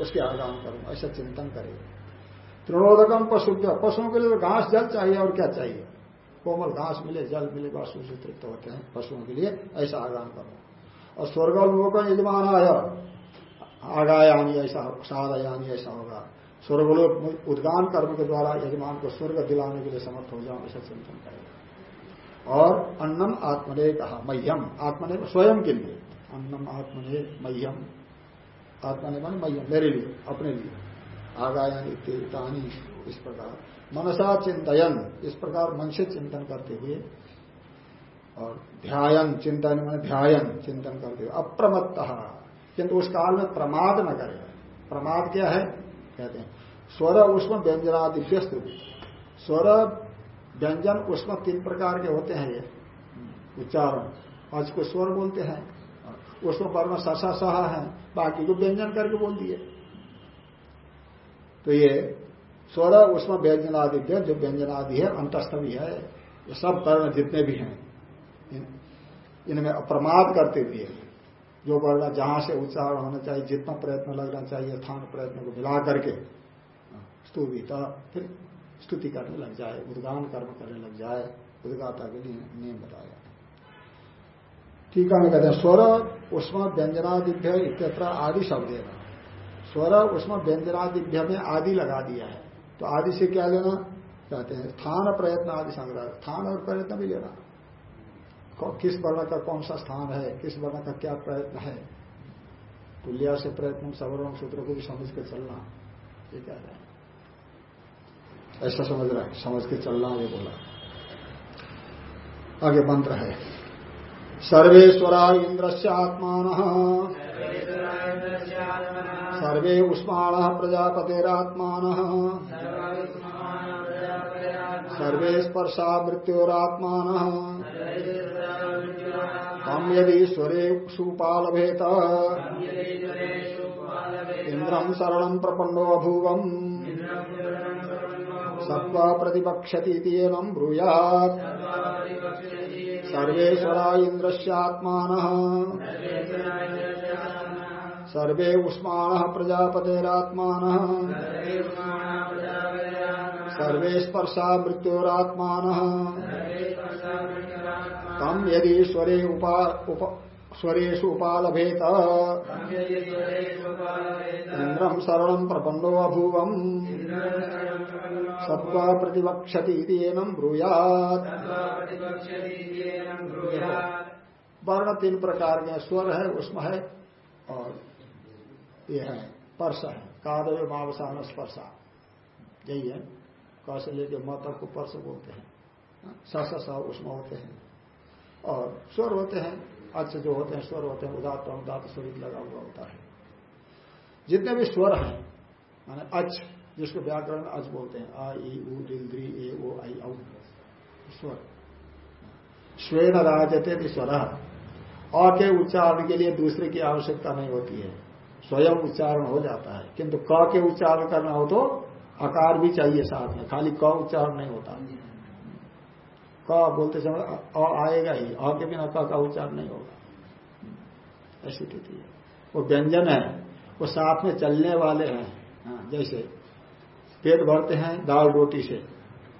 उसके आगाम करूँ, ऐसा चिंतन करें। तृणोदकम पशु पशुओं के लिए तो घास, जल चाहिए, और क्या चाहिए? कोमल घास मिले, जल मिले वास्तु से तृप्त होते हैं, पशुओं के लिए ऐसा आगाम करो। और स्वर्ग लोग यजमान आया आगायानी ऐसा साधायानी ऐसा होगा। स्वर्गलोक उद्गान कर्म के द्वारा यजमान को स्वर्ग दिलाने के लिए समर्थ हो जाओ, ऐसा चिंतन करेगा। और अन्नम आत्मने कहा मह्यम आत्मने स्वयं के लिए। अन्नम आत्मने मह्यम। आत्मने मान मह्यम, मेरे लिए, अपने लिए। आगायानी तीर्थानी इस प्रकार। मनसा चिंतन इस प्रकार मन से चिंतन करते हुए। और ध्यान चिंतन में ध्यान चिंतन करते हुए। अप्रमत्त, किंतु उस काल में प्रमाद न करे। प्रमाद क्या है? कहते हैं। स्वर उष्म व्यंजनादिभ्य स्वर, व्यंजन, उष्म तीन प्रकार के होते हैं ये। उच्चारण। आज को स्वर बोलते हैं। उसमें वर्ण ससा सहा है बाकी को व्यंजन करके बोल दिए। तो ये स्वर उसमें व्यंजनादिभ्य जो व्यंजनादि है अंतस्थ भी है, ये सब वर्ण जितने भी हैं इनमें अप्रमाद करते हुए जो वर्ण जहाँ से उच्चारण होना चाहिए, जितना प्रयत्न लगना चाहिए स्थान प्रयत्न को मिला करके स्तुता फिर स्तुति करने लग जाए, उद्गान कर्म करने लग जाए, उद्गाता के लिए नियम बताया। ठीक है कहते हैं, स्वर, उष्मा, व्यंजनादिभ्य इत्यत्र आदि शब्द है। स्वर, उष्मा, व्यंजनादिभ्य में आदि लगा दिया है। तो आदि से क्या लेना? कहते हैं, स्थान प्रयत्न आदि संग्रह, स्थान और प्रयत्न भी लेना। किस वर्ण का कौन सा स्थान है किस वर्ण का क्या प्रयत्न है? तुल्या से प्रयत्न सवर्ण सूत्र को भी समझ के चलना ये कह रहे हैं? ऐसा समझ रहा है समझ के चलना ये बोला। आगे मंत्र है। सर्वेश्वरा इंद्र से आत्मा सर्वे उष्माण प्रजापतेरात्मा सर्वे स्पर्शा मृत्योरात्मा हम यदि स्वरे सुपालभेत इंद्रम शरण प्रपन्नो अभूवम। सत्वा प्रतिपक्षति ब्रूयात्। सर्वेश्वरा इंद्रस्यात्मान सर्वे उष्माण प्रजापतेरात्मान। सर्वे स्पर्शा मृत्योरात्मान। तम यदि स्वरे उपा उपालभेत। इंद्रम शरण प्रपन्नो अभूवम सत्वा प्रतिपक्षति ब्रूयात। वर्ण तीन प्रकार के स्वर है उसमें है और ये है पर्श है। कादव मावसान स्पर्शा यही है। कौशल लेके मत को पर्श बोलते हैं। स स उसमें होते हैं। और स्वर होते हैं अच्छे जो होते हैं स्वर होते हैं उदात उदात स्वरूप लगा हुआ होता है। जितने भी स्वर हैं, माने अच्छ, जिसको व्याकरण अज बोलते हैं, आ, ई, उ दिल ए, ओ, आई, औ, स्वर। स्वेन राजते स्वर अ के उच्चारण के लिए दूसरे की आवश्यकता नहीं होती है। स्वयं उच्चारण हो जाता है। किंतु क के उच्चारण करना हो तो आकार भी चाहिए साथ में खाली क उच्चारण नहीं होता। क बोलते समय अ आएगा ही अ के बिना क का उच्चारण नहीं होगा। ऐसी स्थिति है। वो व्यंजन है वो साथ में चलने वाले हैं। हाँ, जैसे पेट भरते हैं दाल रोटी से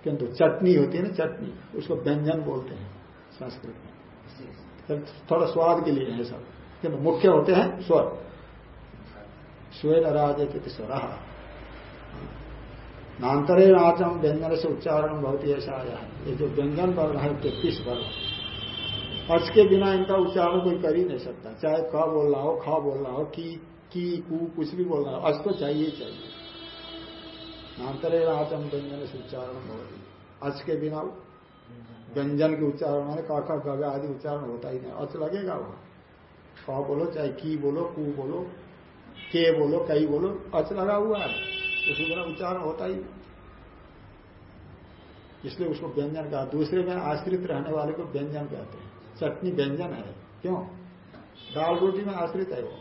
किंतु चटनी होती है ना चटनी उसको व्यंजन बोलते हैं संस्कृत में। थोड़ा स्वाद के लिए है सब। किंतु मुख्य होते हैं स्वर। स्वेन राज स्वर। नान्तरे नाचम व्यंजन से उच्चारण बहुत ही ऐसा आया है ये जो व्यंजन वर्ण है तैतीस वर्ण अच के बिना इनका उच्चारण कोई कर ही नहीं सकता। चाहे क बोलना हो, ख बोलना हो, की की, कु, कुछ भी बोलना हो अच तो चाहिए चाहिए। नान्तरे आचम व्यंजन से उच्चारण बहुत ही अच के बिना व्यंजन के उच्चारण काका गगा आदि उच्चारण होता ही नहीं। अच लगेगा वो। क बोलो, चाहे की बोलो, कु बोलो, के बोलो, कई बोलो अच लगा हुआ है। उसी बिना उच्चारण होता ही। इसलिए उसको व्यंजन कहा। दूसरे में आश्रित रहने वाले को व्यंजन कहते हैं। चटनी व्यंजन है। क्यों? दाल रोटी में आश्रित है वो।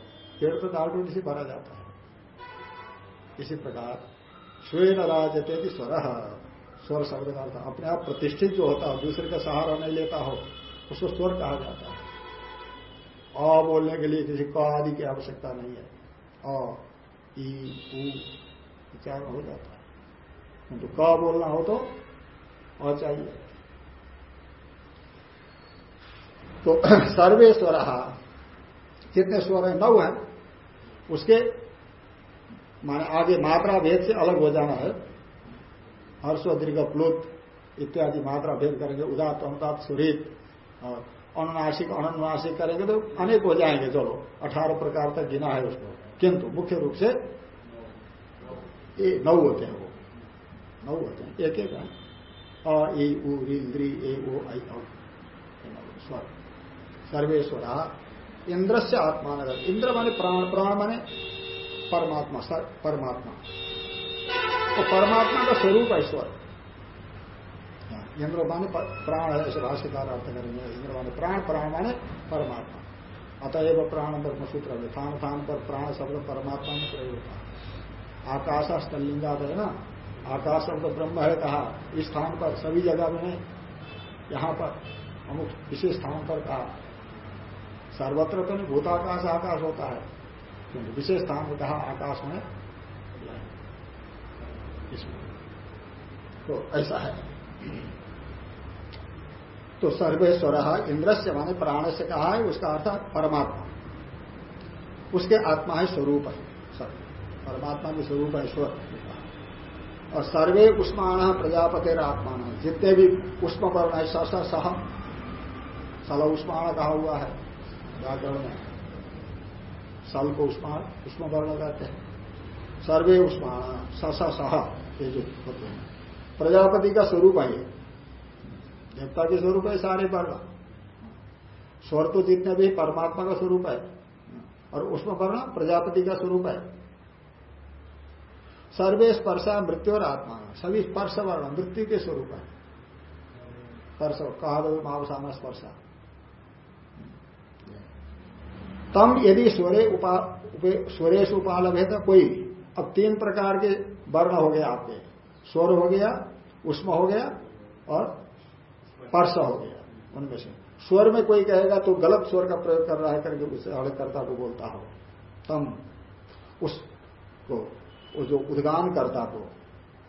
पेड़ तो दाल रोटी से भरा जाता है। इसी प्रकार स्वेन राजते स्वर। स्वर शब्द का अपने आप प्रतिष्ठित जो होता हो, दूसरे का सहारा नहीं लेता हो, उसको स्वर कहा जाता है। अ बोलने के लिए किसी क आदि की आवश्यकता नहीं है। अ उच्चारण हो जाता है। किंतु तो क बोलना हो तो अ चाहिए तो सर्वे स्वर जितने स्वर है, नौ है, उसके माने आगे मात्रा भेद से अलग हो जाना है। हर्ष दीर्घ प्लुत इत्यादि मात्रा भेद करेंगे उदात अनुदात सुरीत, और अनुनासिक अनुनासिक करेंगे तो अनेक हो जाएँगे, चलो। अठारह प्रकार तक गिना है उसको। किंतु मुख्य रूप से ये नौ होते हैं वो। नौ होते हैं। एक एक अ ए ओ आई स्वर। सर्वेश्वर। इंद्र से आत्मा इंद्र माने प्राण। प्राण माने परमात्मा। सर परमात्मा। तो परमात्मा का स्वरूप है स्वर। हाँ, इंद्र माने प्राण है ऐसे भाष्यकार अर्थ करेंगे। इंद्र माने प्राण। प्राण माने परमात्मा। अतएव प्राण ब्रह्म सूत्र में थान थान पर प्राण शब्द परमात्मा में प्रयोग होता है। आकाश स्थलिंगा है ना आकाश शब्द ब्रह्म है कहा, इस स्थान पर सभी जगह में यहाँ पर, अमुक विशेष स्थान पर कहा। सर्वत्र तो नहीं, भूताकाश, आकाश होता है। क्योंकि विशेष स्थान में कहा, आकाश में इसमें। तो ऐसा है। तो सर्वेश्वर इंद्र से माने प्राण से कहा है, उसका अर्थ परमात्मा। उसके आत्मा है स्वरूप है। परमात्मा के स्वरूप ईश्वर। और सर्वे उष्माण प्रजापति आत्मान। जितने भी उष्म वर्ण है, सह सल उष्माण कहा हुआ है, व्याकरण में। सल को उष्माण, उष्म वर्ण कहते हैं। सर्वे उष्माण स सह ये जो होते हैं। प्रजापति का स्वरूप है ये। देवता के स्वरूप है सारे वर्ण। स्वर तो जितने भी परमात्मा का स्वरूप है, और उसमें वर्ण प्रजापति का स्वरूप है। सर्वे स्पर्शा मृत्यु और आत्मा। सभी स्पर्श वर्ण मृत्यु के स्वरूप है। स्पर्श, कहा मावसाना स्पर्शा। तम यदि स्वरे उपा स्वरेश उपालभ है तो कोई, अब तीन प्रकार के वर्ण हो गया आपके। स्वर हो गया, उष्म हो गया और स्पर्श हो गया। उनमें से स्वर में कोई कहेगा तो गलत स्वर का प्रयोग कर रहा है करके उससे हड़कर्ता को बोलता हो। तम उसको वो जो उद्गान करता को,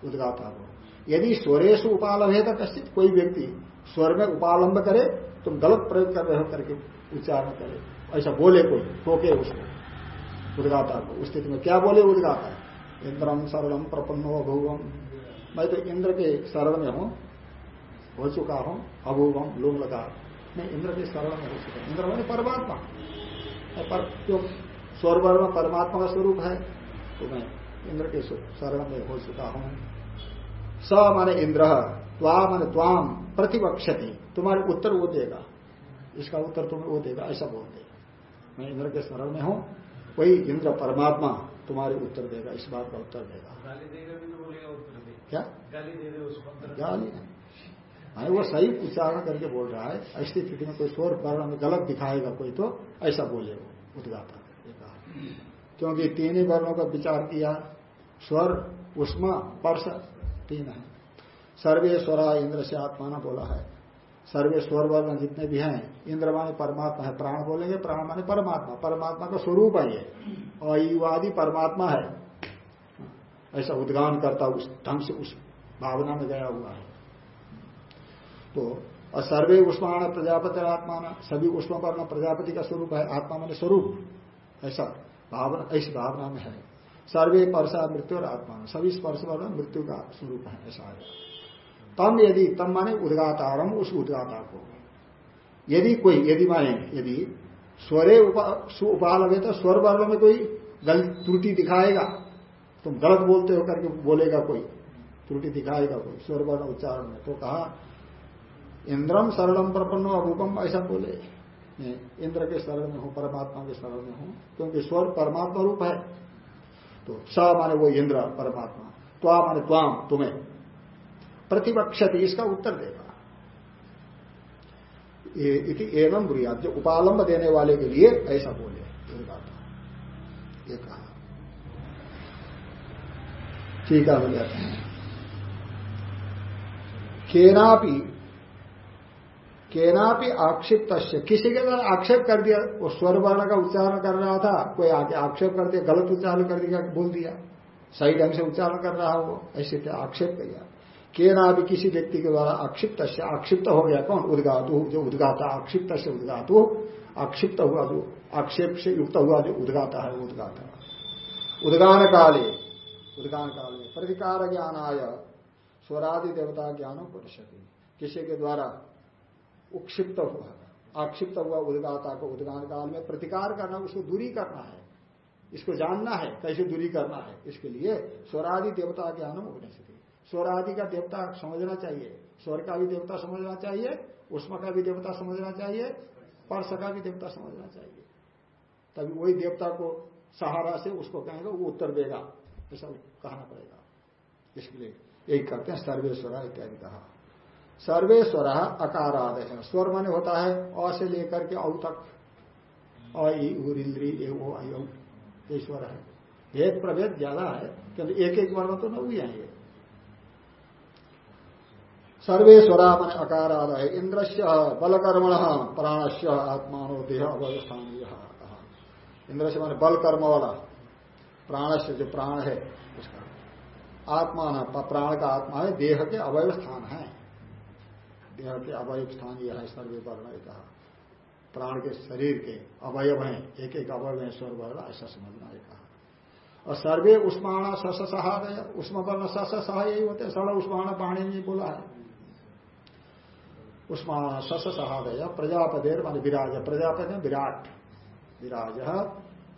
उद्गाता को। यदि स्वरेश उपालंब है तो कश्चित कोई व्यक्ति स्वर में उपालंब करे, तुम गलत प्रयोग कर रहे हो करके उच्चारण करे। ऐसा बोले कोई ठोके उसको, उद्गाता को। उस स्थिति में क्या बोले उद्गाता? इंद्रम सरलम प्रपन्नो भूवम मैं तो इंद्र के शरण में हूँ, हो चुका हूँ अभूवम लोग लगा। मैं इंद्र के शरण में हो चुका इंद्र माने परमात्मा। पर जो स्वर्वर्ण परमात्मा का स्वरूप है तो मैं इंद्र के शरण में हो चुका हूँ। स माने इंद्र त्वा माने त्वाम प्रतिपक्षति तुम्हारे उत्तर वो देगा। इसका उत्तर तुम्हें वो देगा ऐसा बोल दे। मैं इंद्र के शरण में हूँ वही इंद्र परमात्मा तुम्हारे उत्तर देगा इस बात का उत्तर देगा। क्या? गाली नहीं। वो सही उच्चारण करके बोल रहा है। ऐसी स्थिति में कोई स्वर में गलत दिखाएगा कोई तो ऐसा बोले वो उद्गाता क्योंकि तीन ही वर्णों का विचार किया, स्वर, उष्मा पर्श तीन है। सर्वे स्वरा इंद्र से आत्माना बोला है। सर्वे स्वर वर्ण जितने भी हैं, इंद्र माने परमात्मा है। प्राण बोलेंगे, प्राण माने परमात्मा। परमात्मा का स्वरूप है ये। अयुवादी परमात्मा है। ऐसा उद्गान करता उस ढंग से उस भावना में गया हुआ है। तो और सर्वे उष्माण प्रजापति आत्मा सभी उष्मा वर्ण प्रजापति का स्वरूप है। आत्मा माने स्वरूप। ऐसा भावना ऐसी भावना में है। सर्वे परसा मृत्यु और आत्मा। सभी स्पर्श वर्ण मृत्यु का स्वरूप है, ऐसा है। तम यदि, तम माने उद्गातारम उस उद्गाता को। यदि कोई, यदि माने, यदि स्वरे उपाल तो स्वर वर्ण में कोई गलत त्रुटि दिखाएगा। तुम गलत बोलते हो करके बोलेगा कोई। त्रुटि दिखाएगा कोई। स्वर वर्ण उच्चारण में तो कहा, इंद्रम सरलम प्रपन्नो अभूपम ऐसा बोले। इंद्र के शरण में हूँ, परमात्मा के शरण में हूँ, क्योंकि स्वर परमात्मा रूप है। तो स माने वो इंद्र, परमात्मा। त्वा माने त्वाम, तुम्हें। प्रतिपक्षति, इसका उत्तर देगा। इति एवं बुरिया जो उपालंब देने वाले के लिए ऐसा बोले, ये कहा। ठीक है। केनापि केनापि आक्षिप्त किसी के द्वारा आक्षेप कर दिया, वो स्वर वर्ण का उच्चारण कर रहा था, कोई आके आक्षेप कर दिया, गलत उच्चारण कर दिया, बोल दिया। सही ढंग से उच्चारण कर रहा वो ऐसे आक्षेप किया भी किसी व्यक्ति के द्वारा आक्षिप्त आक्षिप्त हो गया कौन? उदगातु, जो उदगाता आक्षिप्त से उदगातु, आक्षिप्त हुआ जो, आक्षेप से युक्त हुआ जो उदगाता है उदगाता। उदगान काले, उदगान काल, प्रतिकार ज्ञान आय स्वरादि देवता ज्ञानो परिषद किसी के द्वारा उक्षिप्त हुआ। आक्षिप्त हुआ उदगाता को। उदगान काल में प्रतिकार करना, उसको दूरी करना है। इसको जानना है, कैसे दूरी करना है। इसके लिए स्वरादि देवता ज्ञान उपनिषद स्वरादि का देवता समझना चाहिए। स्वर का भी देवता समझना चाहिए उष्म का भी देवता समझना चाहिए पर्श का भी देवता समझना चाहिए। तभी वही देवता को सहारा से उसको कहेंगे, वो उत्तर देगा। ऐसा कहना पड़ेगा। इसके लिए यही करते हैं सर्वेश्वर इत्यादि कहा। सर्वेश्वर अकाराद है स्वर माने होता है, अ से लेकर के औ तक। इंद्री, ए, ओ आई ईश्वर है। भेद प्रभेद ज़्यादा है क्योंकि एक एक वर्ण तो न हुई है ये। सर्वे स्वरा मन अकाराद है इंद्र से बलकर्मण, प्राणस्य आत्मानो देह अवस्थानीय इंद्र से मान बल कर्म वाला प्राण से जो प्राण है, उसका आत्मा प्राण का आत्मा है, देह के अवय स्थान है। देह के अवय स्थान यह है, सर्वे वर्ण कहा प्राण के शरीर के अवयव हैं एक एक अवयव है वर्ण, ऐसा समझना है। कहा और सर्वे उष्माणा सस सहा उष्म वर्ण सस सहा यही होते हैं सड़ा उष्माणा पाणी में बोला है। उष्माणा सस सहादय प्रजापदेर मान विराज प्रजापति विराट। विराज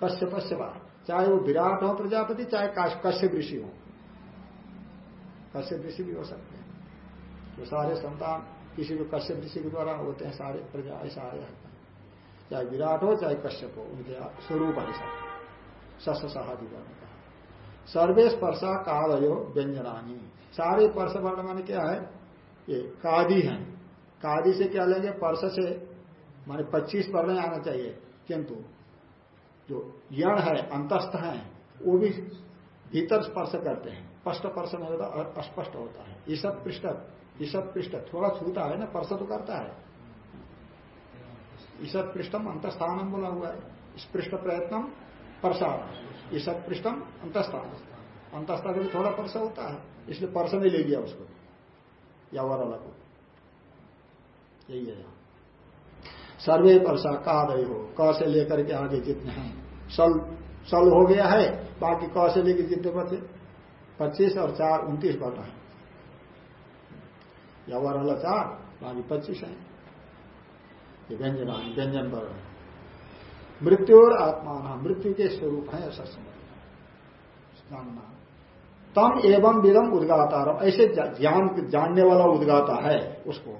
कश्य कश्यप चाहे वो विराट हो प्रजापति, चाहे कश्यप ऋषि हो। कश्यप ऋषि भी हो सकते हैं। तो सारे संतान किसी को कश्यप ऋषि के द्वारा होते हैं सारे प्रजा, ऐसा आया चाहे विराट हो, चाहे कश्यप हो, उनके स्वरूप ऐसा सस सहादि वर्ण का सर्वे स्पर्शा कालयो व्यंजनानी। सारे पर्श वर्ण माने क्या है? ये कादी है। कादी से क्या लेंगे? पर्श से। माने 25 वर्ण आना चाहिए। किंतु जो यण है, अंतस्थ है, वो भी भीतर स्पर्श करते हैं। स्पष्ट स्पर्श में होता, अस्पष्ट होता है। ये सब पृष्ठ ईशत पृष्ठ, थोड़ा छूता है ना स्पर्श तो करता है। ईशत पृष्ठम अंतस्थानम बोला हुआ है। स्पृष्ट प्रयत्नम परसाद। ईशत पृष्ठम अंतस्थान। अंतस्थान भी थोड़ा पर्स होता है, इसलिए पर्स में ले गया उसको। या वर अलग यही है सर्वे परसा का दई हो, क से लेकर के आगे जितने हैं। सल सल हो गया है, बाकी क से लेकर जितने बचे। पच्चीस और चार, उन्तीस बटा है। या वर अलग चार बाकी पच्चीस है ये व्यंजन व्यंजन पर मृत्यु और आत्मा मृत्यु के स्वरूप है ऐसा समझ तम एवं विदम उद्गातारम ऐसे ज्ञान जानने वाला उद्गाता है उसको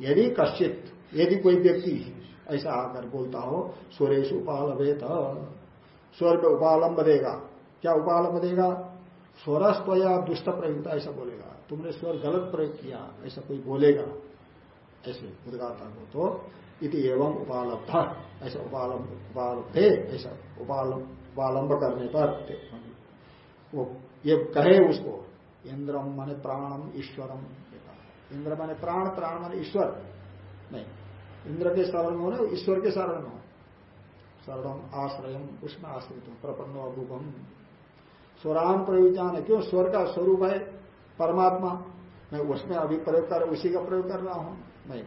यदि कश्चित यदि कोई व्यक्ति ऐसा आकर बोलता हो सुरेश उपालवेत स्वर में उपालंब देगा क्या उपालंब देगा स्वरस्व या दुष्ट प्रयुक्त ऐसा बोलेगा तुमने स्वर गलत प्रयोग किया, ऐसा कोई बोलेगा? ऐसे उद्गाता को तो इति एवं उपालब्ध, ऐसा उपालंब उपालब्धे, ऐसा उपालंब करने पर वो ये कहे उसको, इंद्रम माने प्राणम ईश्वरम, इंद्र माने प्राण प्राण माने ईश्वर। नहीं, इंद्र के शरण हो ना, ईश्वर के शरण में हो। शरणम आश्रयम उसमें आश्रित हूँ प्रपन्न अभूपम स्वराम प्रयोजन है, क्यों? स्वर का स्वरूप है परमात्मा, मैं उसमें अभी प्रयोग कर, उसी का प्रयोग कर रहा हूँ। नहीं,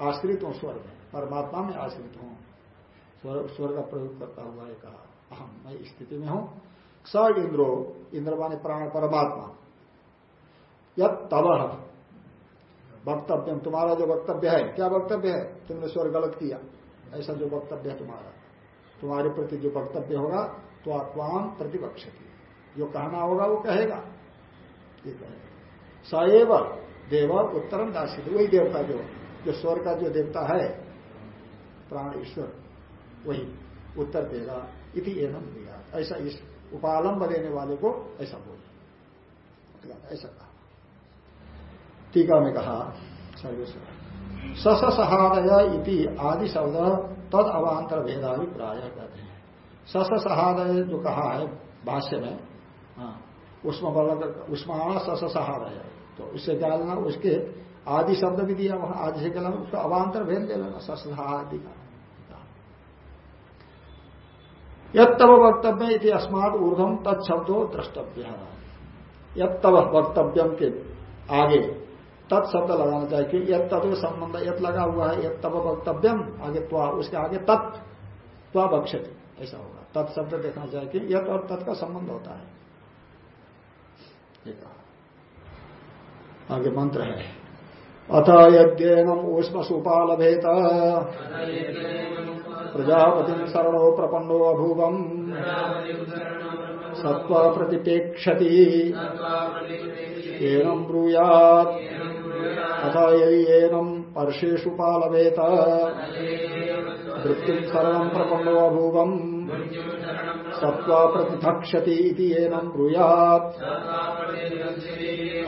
आश्रित हूँ स्वर में, परमात्मा में आश्रित हूँ। स्वर स्वर का प्रयोग करता हुआ कहा अहम मैं स्थिति में हूँ। स इंद्रो, इंद्र माने प्राण, परमात्मा। यद तब वक्तव्य, तुम्हारा जो वक्तव्य है, क्या वक्तव्य है? तुमने स्वर गलत किया। ऐसा जो वक्तव्य है तुम्हारा। तुम्हारे प्रति जो वक्तव्य होगा तो आत्मान प्रतिपक्ष जो कहना होगा, वो कहेगा। सएव देव उत्तरम दासी वही देवता जो जो स्वर का जो देवता है, प्राण ईश्वर, वही उत्तर देगा इति एवं दिया ऐसा इस उपालंब देने वाले को ऐसा बोल ऐसा कहा। टीका में कहा, सर्वेश्वर सस सहादय इति आदि शब्द तद अवान्तर भेदाभिप्राय कहते हैं। सस सहादय जो कहा है, भाष्य में हाँ उसमें उष्माण सस सहादय तो उससे क्या लेना उसके आदि शब्द भी दिया, वहाँ आदि से क्या लेना उसका अवान्तर भेद ले लेना सस आदि का। यत्तव वक्तव्य अस्मात ऊर्धम तत्शब्दो द्रष्टव्य। यत्तव वक्तव्यम के आगे तत्शब्द लगाना चाहिए क्योंकि यद तत्व संबंध, यत लगा हुआ है यद तब वक्तव्यम आगे त्वा, उसके आगे तत्, त्वा बक्षत ऐसा होगा। तत्शब्द देखना चाहिए कि यत और तत् का संबंध होता है। आगे मंत्र है। अथ यज्ञम ऊष्म सुपालभेत प्रजापति शरणो प्रपन्नो अभूवम। सत्व प्रतिपेक्षति। एनम ब्रूयात। अथ यम परशेषु पालवेत वृत्ति शरण प्रपन्नो अभूवम। सत्वा प्रतिधक्षति एनम ब्रूयात्।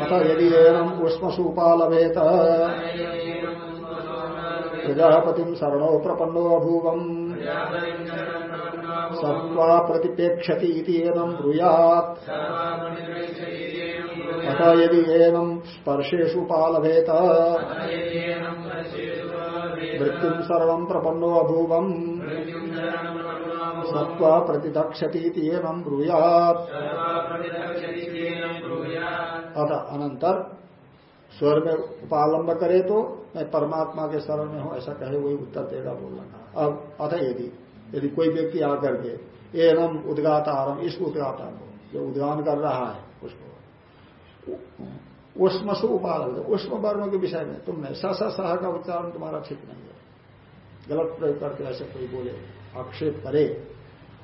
अथ यदि एनम उष्मसु पालवेत प्रजापति शरणो प्रपन्नो अभूवम सत्वा प्रतिपेक्षति एनम ब्रूयात्। अथ यदि एनम स्पर्शेषु पालभेत वृत्ति शरण प्रपन्नो अभूवम सत्वा प्रतिदक्षति एवं ब्रूयात। अतः अनंतर स्वर में उपालंब करे तो मैं परमात्मा के शरण में हूँ, ऐसा कहे वही उत्तर देगा बोलना। अब अतः यदि यदि कोई व्यक्ति आकर के एनम उद्गातारम, इस उद्गाता को, जो उद्गान कर रहा है, उसको उष्मसु उपाल उष्म वर्णों के विषय में तुमने स, सह का उच्चारण तुम्हारा ठीक नहीं है। गलत प्रयोग करके ऐसे कोई बोले। आक्षेप करे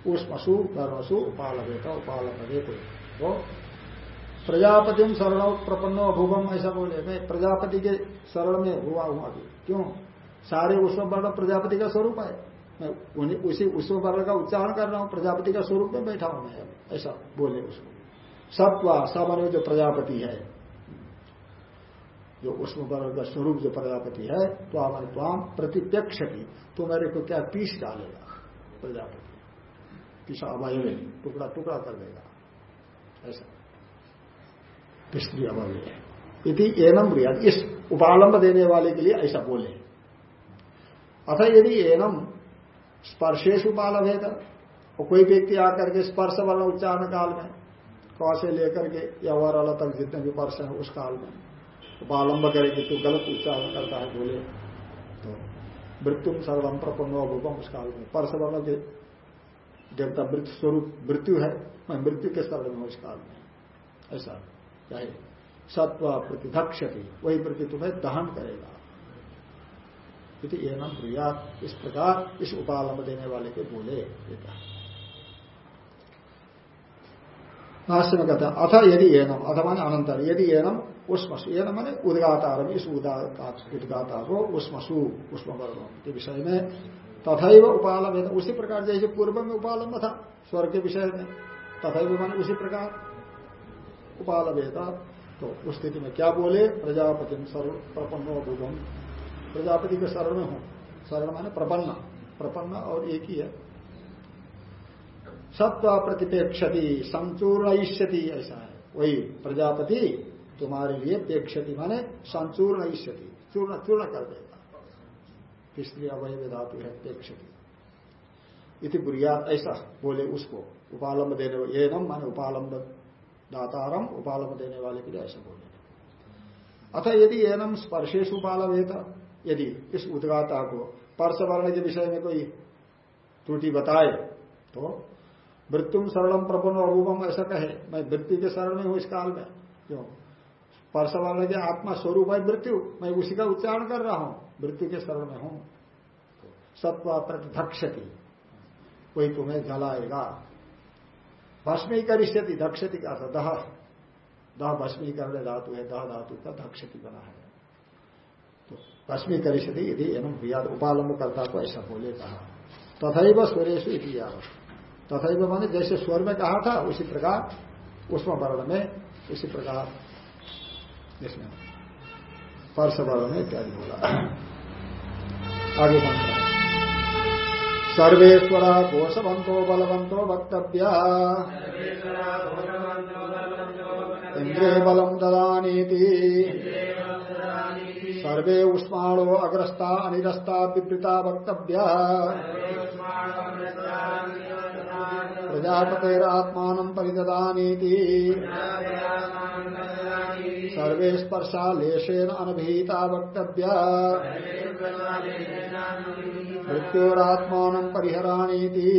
उष्मसु कर्मसु उपालवेता उपालवे कोई तो प्रजापति शरण प्रपन्नो अभुवम, ऐसा बोले। मैं प्रजापति के शरण में हुआ हूँ अभी क्यों? सारे उष्म वर्ण प्रजापति का स्वरूप है। मैं उन्हीं उसी उष्म वर्ण का उच्चारण कर रहा हूँ, प्रजापति का स्वरूप में बैठा हूँ मैं। ऐसा बोले उसको। सत्वा सामान्य जो प्रजापति है, जो उष्म वर्ण का स्वरूप जो प्रजापति है तो हमारे त्वाम प्रतिपेक्ष की। तो मेरे को क्या पीस डालेगा? प्रजापति पीसा अवय टुकड़ा टुकड़ा कर देगा। ऐसा। यदि एनम रिया इस उपालंब देने वाले के लिए ऐसा बोले। अथा यदि एनम स्पर्शेश उपालभ है और कोई व्यक्ति आकर के स्पर्श वाला उच्चारण काल में क से लेकर के या वर तक जितने भी पर्श है उस काल में उपालंब करेगी तो गलत उच्चारण करता है, बोले। तो मृत्यु सर्वम प्रपन्नो भूपम उस काल में परस वर्ण के देवता मृत्यु स्वरूप, मृत्यु है, मैं मृत्यु के शरण में उस काल में ऐसा चाहे सत्व प्रतिधक्षति, वही प्रति तुम्हें दहन करेगा। यदि नाम प्रिया, इस प्रकार इस उपालंब देने वाले के बोले भाष्य में कहते हैं अथ यदि एनम, अथ माने अनंतर यदि एनम, उष्मसु। एनम माने उदगातार। इस उदगाता को उष्मसु उष्म वर्णों के विषय में। तथा उपालम है उसी प्रकार जैसे पूर्व में उपालंब था स्वर्ग के विषय में। तथा माने उसी प्रकार उपालवेता तो उस स्थिति में क्या बोले? प्रजापति प्रपन्नो बुधम प्रजापति के शरण में हूँ। शरण माने प्रपन्न। प्रपन्न और एक ही है। सत्व प्रतिपेक्षति संचूर्ण ऐसा है। वही प्रजापति तुम्हारे लिए पेक्षति माने संचूर्ण चूर्ण चूर्ण कर देगा इसलिए अवय धातु है पेक्षति। इति बुरिया ऐसा बोले उसको उपालंब देने ये नम माने उपालंब दातारम उपालंब देने वाले के लिए ऐसा बोले। अतः यदि एनम स्पर्शेश उपालवेता यदि इस उद्गाता को पर्श के विषय में कोई त्रुटि बताए तो मृत्यु शरणम प्रपन्न अभूपम ऐसा कहे। मैं मृत्यु के शरण में हूँ इस काल में। क्यों? पर्श वर्ण के आत्मा स्वरूप है मृत्यु। मैं उसी का उच्चारण कर रहा हूँ। मृत्यु के शरण में हूँ। सत्व प्रतिधक्षति। कोई तुम्हें जलाएगा। भस्मी करिष्यति धक्षति का था दह। दह भस्मी करने धातु है। दह धातु का धक्षति बना है। तो भस्मी करिष्यति यदि एवं उपालंब करता को ऐसा बोले कहा। तथा इतिहास तथा माने जैसे स्वर में कहा था, उसी प्रकार उष्म वर्ण में उसी प्रकार जिसमें पर्श वर्ण में इत्यादि बोला आगे मंत्र सर्वेश्वरा कोशवंतो बलवंतो वक्तव्य। इंद्रिय बलम ददानीति। सर्वे उष्माणो अग्रस्ता अनिरस्ता विवृता वक्तव्य। प्रजापतेरात्मान परिददानीति। सर्वे स्पर्शा लेशेन अनभिहिता वक्तव्या। मृत्योरात्मान परिहराणीति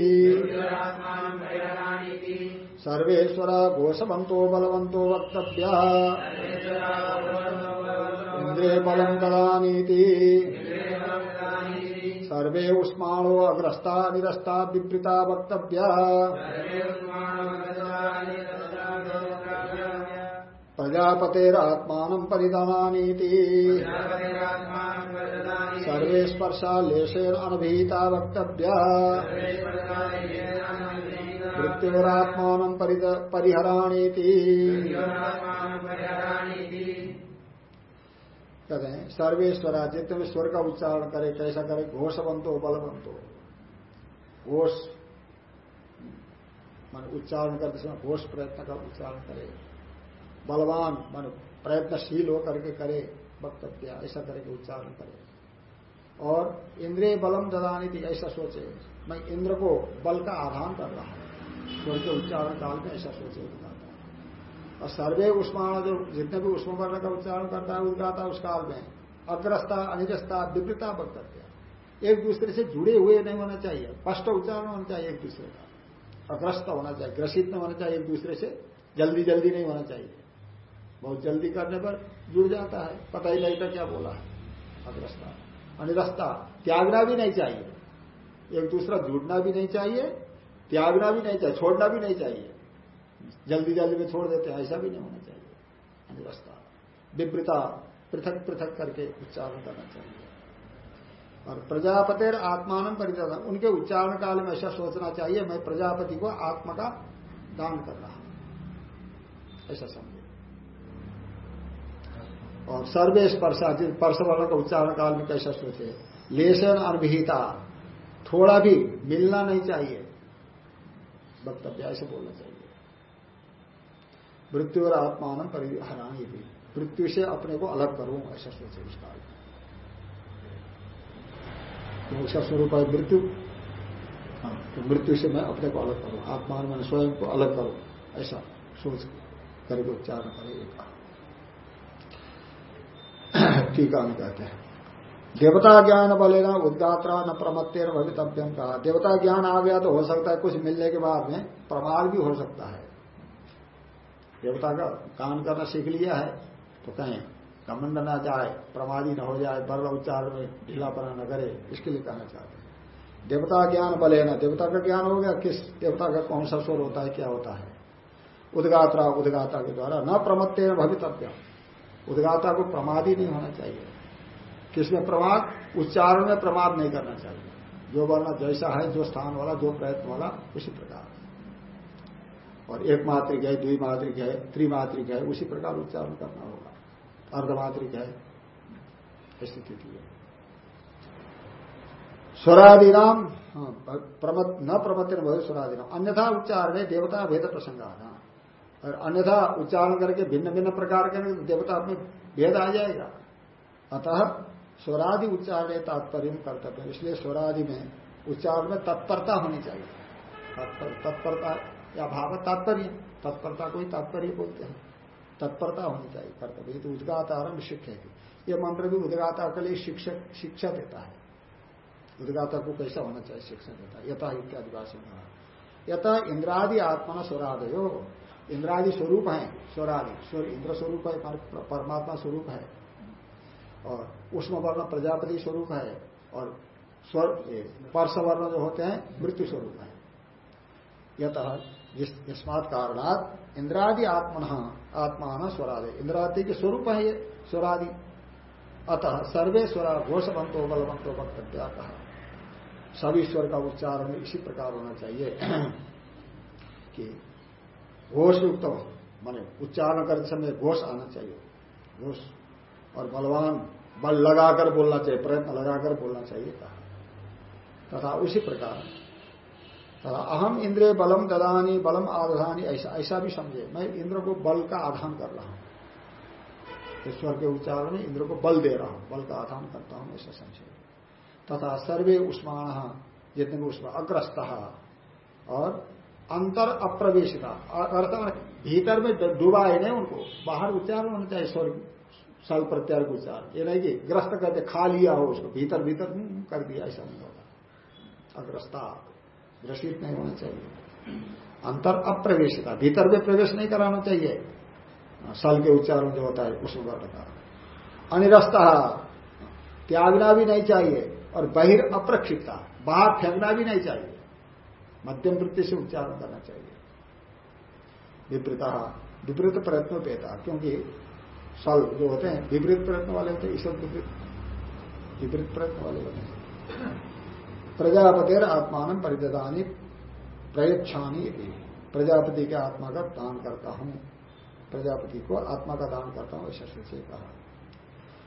सर्वेश्वरा घोषवंतो बलवंतो वक्तव्या। इंद्रिय बलम ददानीति। सर्वे उष्माणो अग्रस्ता निरस्ता विपृता वक्तव्य। प्रजापतेरात्मान परिधानीति सर्वे स्पर्शा लेशेन अनभिहिता वक्तव्या मृत्युरात्मान परिहराणीति। कहते हैं सर्वेश्वरा जितने भी स्वर का उच्चारण करे, कैसा करे, घोष बनतो बल बलवंतो घोष, मान उच्चारण करते समय घोष प्रयत्न का उच्चारण करे। बलवान, मान प्रयत्नशील होकर के करे वक्तव्य, ऐसा करके उच्चारण करे। और इंद्रिय बलम ददानी थी, ऐसा सोचे। मैं इंद्र को बल का आधान कर रहा हूँ। स्वर के उच्चारण काल में ऐसा सोचे। और सर्वे उष्मान जो जितने भी उष्म वर्ण का उच्चारण करता है, उद्गाता उस काल में अग्रस्ता अनिजस्ता विवृता वक्तव्य एक दूसरे से जुड़े हुए नहीं होना चाहिए। स्पष्ट उच्चारण होना चाहिए एक दूसरे का। अग्रस्त होना चाहिए, ग्रसित नहीं होना चाहिए एक दूसरे से। जल्दी जल्दी नहीं होना चाहिए। बहुत जल्दी करने पर जुड़ जाता है। पता ही था क्या बोला है। अग्रस्ता। अनिरस्ता, त्यागना भी नहीं चाहिए। एक दूसरा जुड़ना भी नहीं चाहिए, त्यागना भी नहीं चाहिए, छोड़ना भी नहीं चाहिए। जल्दी जल्दी में छोड़ देते हैं, ऐसा भी नहीं होना चाहिए। अनिरस्ता विवृता पृथक पृथक करके उच्चारण करना चाहिए। और प्रजापतिर आत्मान परिचय उनके उच्चारण काल में ऐसा सोचना चाहिए, मैं प्रजापति को आत्मा का दान कर रहा हूँ। ऐसा समझे। और सर्वे स्पर्शा जिस वर्ण का उच्चारण काल में कैसा सोचे। लेसन अनभिहिता, थोड़ा भी मिलना नहीं चाहिए। वक्तव्य, ऐसे बोलना चाहिए। मृत्यु और आत्मान परिहरानी भी मृत्यु से अपने को अलग करूँ ऐसा सोचे इस काल में उसका स्वरूप है मृत्यु। हाँ, तो मृत्यु से मैं अपने को अलग करूँ आत्मान मैंने स्वयं को अलग करूँ ऐसा सोच करके उच्चारण करेगा टीका में कहते हैं। देवता ज्ञान बलेना उद्गात्रा न प्रमत्तेर भवितव्यम कहा देवता ज्ञान आ गया तो हो सकता है कुछ मिलने के बाद में प्रमाद भी हो सकता है। देवता का कान करना सीख लिया है तो कहें, कमंड ना जाए, प्रमादी न हो जाए बर्ल उच्चार में ढीलापना न करे, इसके लिए कहना चाहते हैं। देवता ज्ञान बले ना? देवता का ज्ञान हो गया, किस, देवता का कौन सा स्वर होता है, क्या होता है? उदगात्रा उदगाता के द्वारा न प्रमत्तेर भवितव्य। उदगाता को प्रमादी नहीं होना चाहिए। किसमें प्रमाद? उच्चारण में प्रमाद नहीं करना चाहिए। जो वर्ण जैसा है, जो स्थान वाला, जो प्रयत्न वाला, उसी प्रकार। और एक मात्रिक है द्वि द्विमात्रिक है त्रिमात्रिक है उसी प्रकार उच्चारण करना होगा। अर्धमात्रिक है स्थिति है। स्वरादिनाम हाँ, न प्रमत्ति न स्वरादिनाम। अन्यथा उच्चारण है देवता भेद प्रसंगाना। और अन्यथा उच्चारण करके भिन्न भिन्न प्रकार के देवता में भेद आ जाएगा। अतः स्वरादि उच्चारण तात्पर्य कर्तव्य इसलिए स्वरादि में उच्चारण में तत्परता होनी चाहिए। तत्परता या भाव तात्पर्य, तत्परता को ही तात्पर्य बोलते हैं। तत्परता होनी चाहिए, कर्तव्य। तो आरंभ शिक्षक ये मंत्र भी उद्गाता के लिए शिक्षक, शिक्षा देता है। उद्गाता को कैसा होना चाहिए, शिक्षा देता है। यथा इत्यादि भाषण यथा इंद्रादि आत्मा स्वरादयो। इंद्रादि स्वरूप है, स्वरादि। स्वर इंद्र स्वरूप है परमात्मा स्वरूप है। और उष्म वर्ण प्रजापति स्वरूप है, और स्वर पर्श वर्ण जो होते हैं, मृत्यु स्वरूप है। यत जिसमात कारणात इंद्रादि आत्मन आत्मा स्वरादि। इंद्रादि के स्वरूप है ये, स्वरादि। अतः सर्वे स्वरा घोषवंतो, बलवंतो वक्तव्या कहा सभी स्वर का उच्चारण इसी प्रकार होना चाहिए कि घोष युक्त माने उच्चारण करते समय घोष आना चाहिए। घोष और बलवान, बल लगाकर बोलना चाहिए, प्रयत्न लगाकर बोलना चाहिए कहा। तथा उसी प्रकार अहम इंद्रिय बलम ददानी, बलम आधानी ऐसा ऐसा भी समझे। मैं इंद्र को बल का आधान कर रहा हूँ। ईश्वर के उच्चारण में इंद्र को बल दे रहा हूँ, बल का आधान करता हूँ, ऐसा समझे। तथा सर्वे उष्माण, जितने भी उष्मा अग्रस्त और अंतर अप्रवेशिता अर्थ भीतर में डूबा है नहीं उनको, बाहर उच्चारण होना चाहिए स्वर्ग सल प्रत्यार उच्चारण। ये नहीं कि ग्रस्त करके खा लिया हो उसको, भीतर भीतर कर दिया, ऐसा नहीं होगा अग्रस्ता ग्रसित नहीं होना चाहिए। अंतर अप्रवेशिता, भीतर में प्रवेश नहीं कराना चाहिए। सल के उच्चारण जो होता है, उस वर्ण का। अनिरस्ता, त्यागना भी नहीं चाहिए और बहिर अप्रक्षिप्ता, बाहर फेंकना भी नहीं चाहिए। मध्यम वृत्ति से उच्चारण करना चाहिए। विपरीता, विपरीत प्रयत्न पेता, क्योंकि सल जो होते हैं, विपरीत प्रयत्न वाले होते हैं ईश्वर विपरीत विपरीत प्रयत्न वाले होते हैं। प्रजापतिर आत्मान परिदानी प्रयच्छानी प्रजापति के आत्मा का दान करता हूँ। प्रजापति को आत्मा का दान करता हूँ, ऐसा से कहा।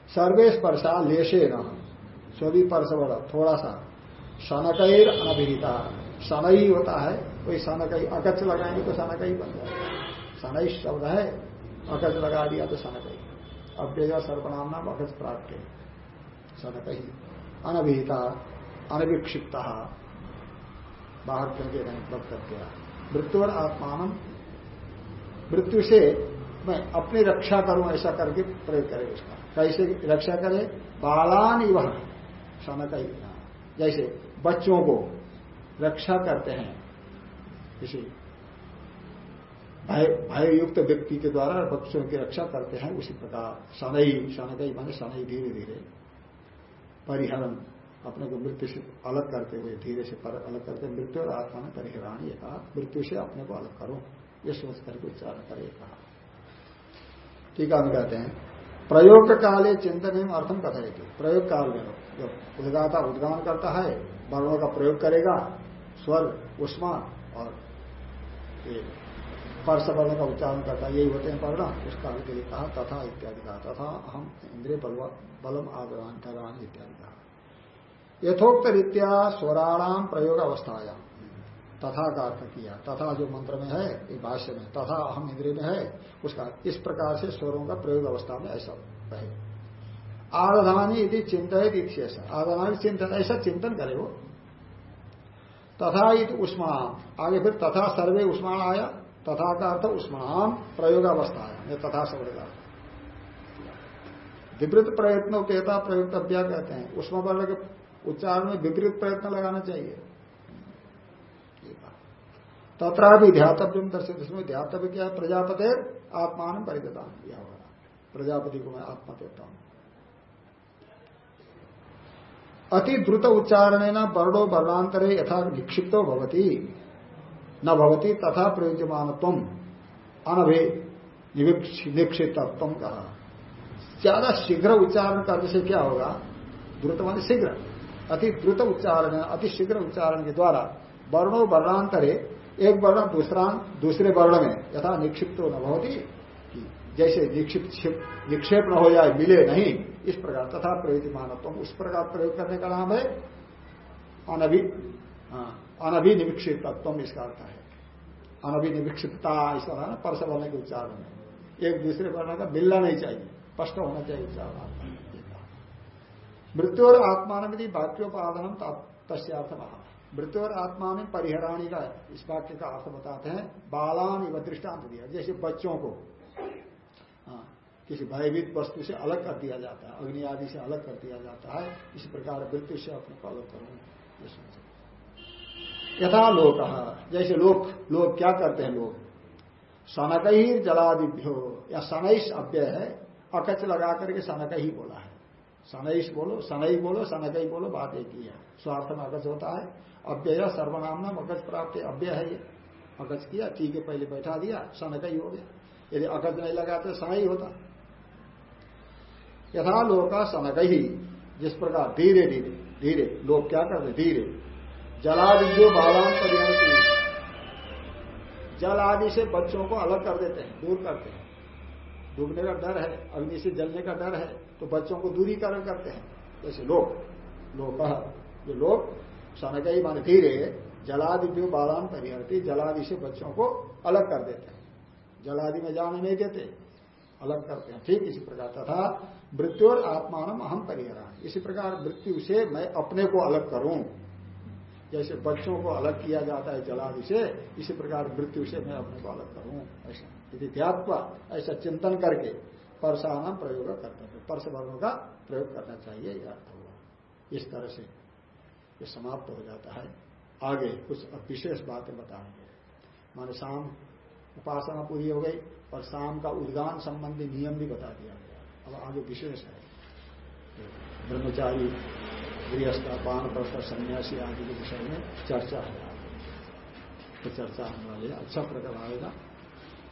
सर्वेश परसा लेशे न स्वी परस बड़ा थोड़ा सा। सनकैर अनभिहिता। सनई होता है, कोई सनकई अकच लगाएँगे तो सनकई बन जाए सनई शब्द है अकच लगा दिया तो सनकई अव्यय सर्वनाम नाम अकच प्राप्त है। सनकई अनभिहिता। अनविक्षिप्त। बाहर करके नहीं कर दिया मृत्यु और आत्मान मृत्यु से मैं अपनी रक्षा करूँ, ऐसा करके प्रयोग करे उसका। कैसे रक्षा करे? बालान वह सनक जैसे बच्चों को रक्षा करते हैं किसी भय युक्त व्यक्ति के द्वारा बच्चों की रक्षा करते हैं, उसी प्रकार। शनई शनकई माने शनई धीरे धीरे परिहरण अपने को मृत्यु से अलग करते हुए धीरे से पर, अलग करते मृत्यु और आत्मा ने परिहराणी कहा मृत्यु से अपने को अलग करो। ये सोच करके उच्चारण करे कहा। टीका में कहते हैं प्रयोग काले चिंतन एवं अर्थम कथाई प्रयोग काल में जब उदगाता उद्गान करता है वर्णों का प्रयोग करेगा स्वर उष्मा और पर्श वर्ण का उच्चारण करता यही होते हैं वर्ण उस काल के लिए कहा तथा इत्यादि कहा तथा हम इंद्रिय बलम करान इत्यादि कहा। यथोक्त रीत्या स्वराणाम प्रयोग अवस्थाया तथा का अर्थ किया तथा जो मंत्र में है भाष्य में, तथा अहम इंद्रिय में है, उसका इस प्रकार से स्वरों का प्रयोग अवस्था में ऐसा कहे आधानी यदि चिंतित आधानी चिंतन, ऐसा चिंतन करे वो। तथा इत उष्मान आगे फिर तथा सर्वे उष्मान आया, तथा का अर्थ उष्मान प्रयोग अवस्था आया तथा शब्द का। विपरीत प्रयत्नों कहता प्रयुक्तव्या कहते हैं। उष्मा वर्ण के उच्चारण में विपरीत प्रयत्न लगाना चाहिए। तथा भी ध्यातव्य दर्शित इसमें ध्यातव्य क्या है? प्रजापति आत्मान परिगता। यह होगा प्रजापति को मैं आत्मा देता हूँ। अति द्रुत उच्चारण न वर्णो वर्णांतरे यथा निक्षिप्तो भवती। न भवती तथा प्रयुज्यमान अनभे निक्षित तुम कहा। ज़्यादा शीघ्र उच्चारण करने से क्या होगा? द्रुत मान शीघ्र। अति द्रुत उच्चारण अति शीघ्र उच्चारण के द्वारा वर्णो वर्णांतरे एक वर्ण दूसरा दूसरे वर्ण में यथा निक्षिप्त न भवती। जैसे निक्षेप न हो जाए मिले नहीं इस प्रकार तथा प्रयोजन मानव उस प्रकार प्रयोग करने का नाम है अनभि हाँ, इसका अर्थ है। अनभिनिवीक्षितता इसका है ना परस वर्ण के उच्चारण में। एक दूसरे वर्ण का मिलना नहीं चाहिए स्पष्ट होना चाहिए उच्चारण। मृत्यु और आत्मान यदि वाक्योपादन तस्थ मृत्यु और आत्मा में परिहराणी का इस वाक्य का अर्थ बताते हैं। बालान व दृष्टांत दिया। जैसे बच्चों को हाँ, किसी भयभीत वस्तु से अलग कर दिया जाता है अग्नि आदि से अलग कर दिया जाता है। इसी प्रकार मृत्यु से अपने को अलग करूँ। यथा लोक जैसे लोक लोग क्या करते हैं लोग? सनक ही जलादिभ्यो या सनईस अव्यय है अकच लगा करके सनक ही बोला है। सनईस बोलो सनई बोलो, सनक ही बोलो, बात एक ही। है स्वार्थ में अगज होता है। अव्यय सर्वनाम नाम अगज प्राप्त है अव्यय है ये। अगज किया ठीक पहले बैठा दिया सन का ही गया। यदि अगज नहीं लगा तो सन ही होता। यथा लोग का सनक ही जिस प्रकार धीरे धीरे धीरे, लोग क्या करते धीरे। जलादि बालान पर्यंत जल आदि से बच्चों को अलग कर देते हैं, दूर करते हैं। डूबने का डर है, अग्नि से जलने का डर है तो बच्चों को दूरीकरण करते हैं। जैसे लोग लोग जो लोग सनकई मान धीरे जलादि जो बालान परिहरती, जलादि से बच्चों को अलग कर देते हैं। जलादि में जाने नहीं देते, अलग करते हैं। ठीक इसी प्रकार, तथा मृत्यु और आत्मान अहम परिहरा इसी प्रकार मृत्यु से मैं अपने को अलग करूँ। जैसे बच्चों को अलग किया जाता है जलादि से, इसी प्रकार मृत्यु से मैं अपने को अलग करूँ। ऐसा। यदि ध्यात्वा ऐसा चिंतन करके परसाना प्रयोग करते हैं परस वर्णों का प्रयोग करना चाहिए, यह अर्थ हुआ। इस तरह से ये समाप्त हो जाता है। आगे कुछ विशेष बातें बताएँगे। माने शाम उपासना पूरी हो गई और शाम का उद्गान संबंधी नियम भी बता दिया गया। अब आगे विशेष है। ब्रह्मचारी, गृहस्थ पान प्रस्तर सन्यासी आदि के विषय में चर्चा है। तो चर्चा होने वाली अच्छा प्रकार आएगा।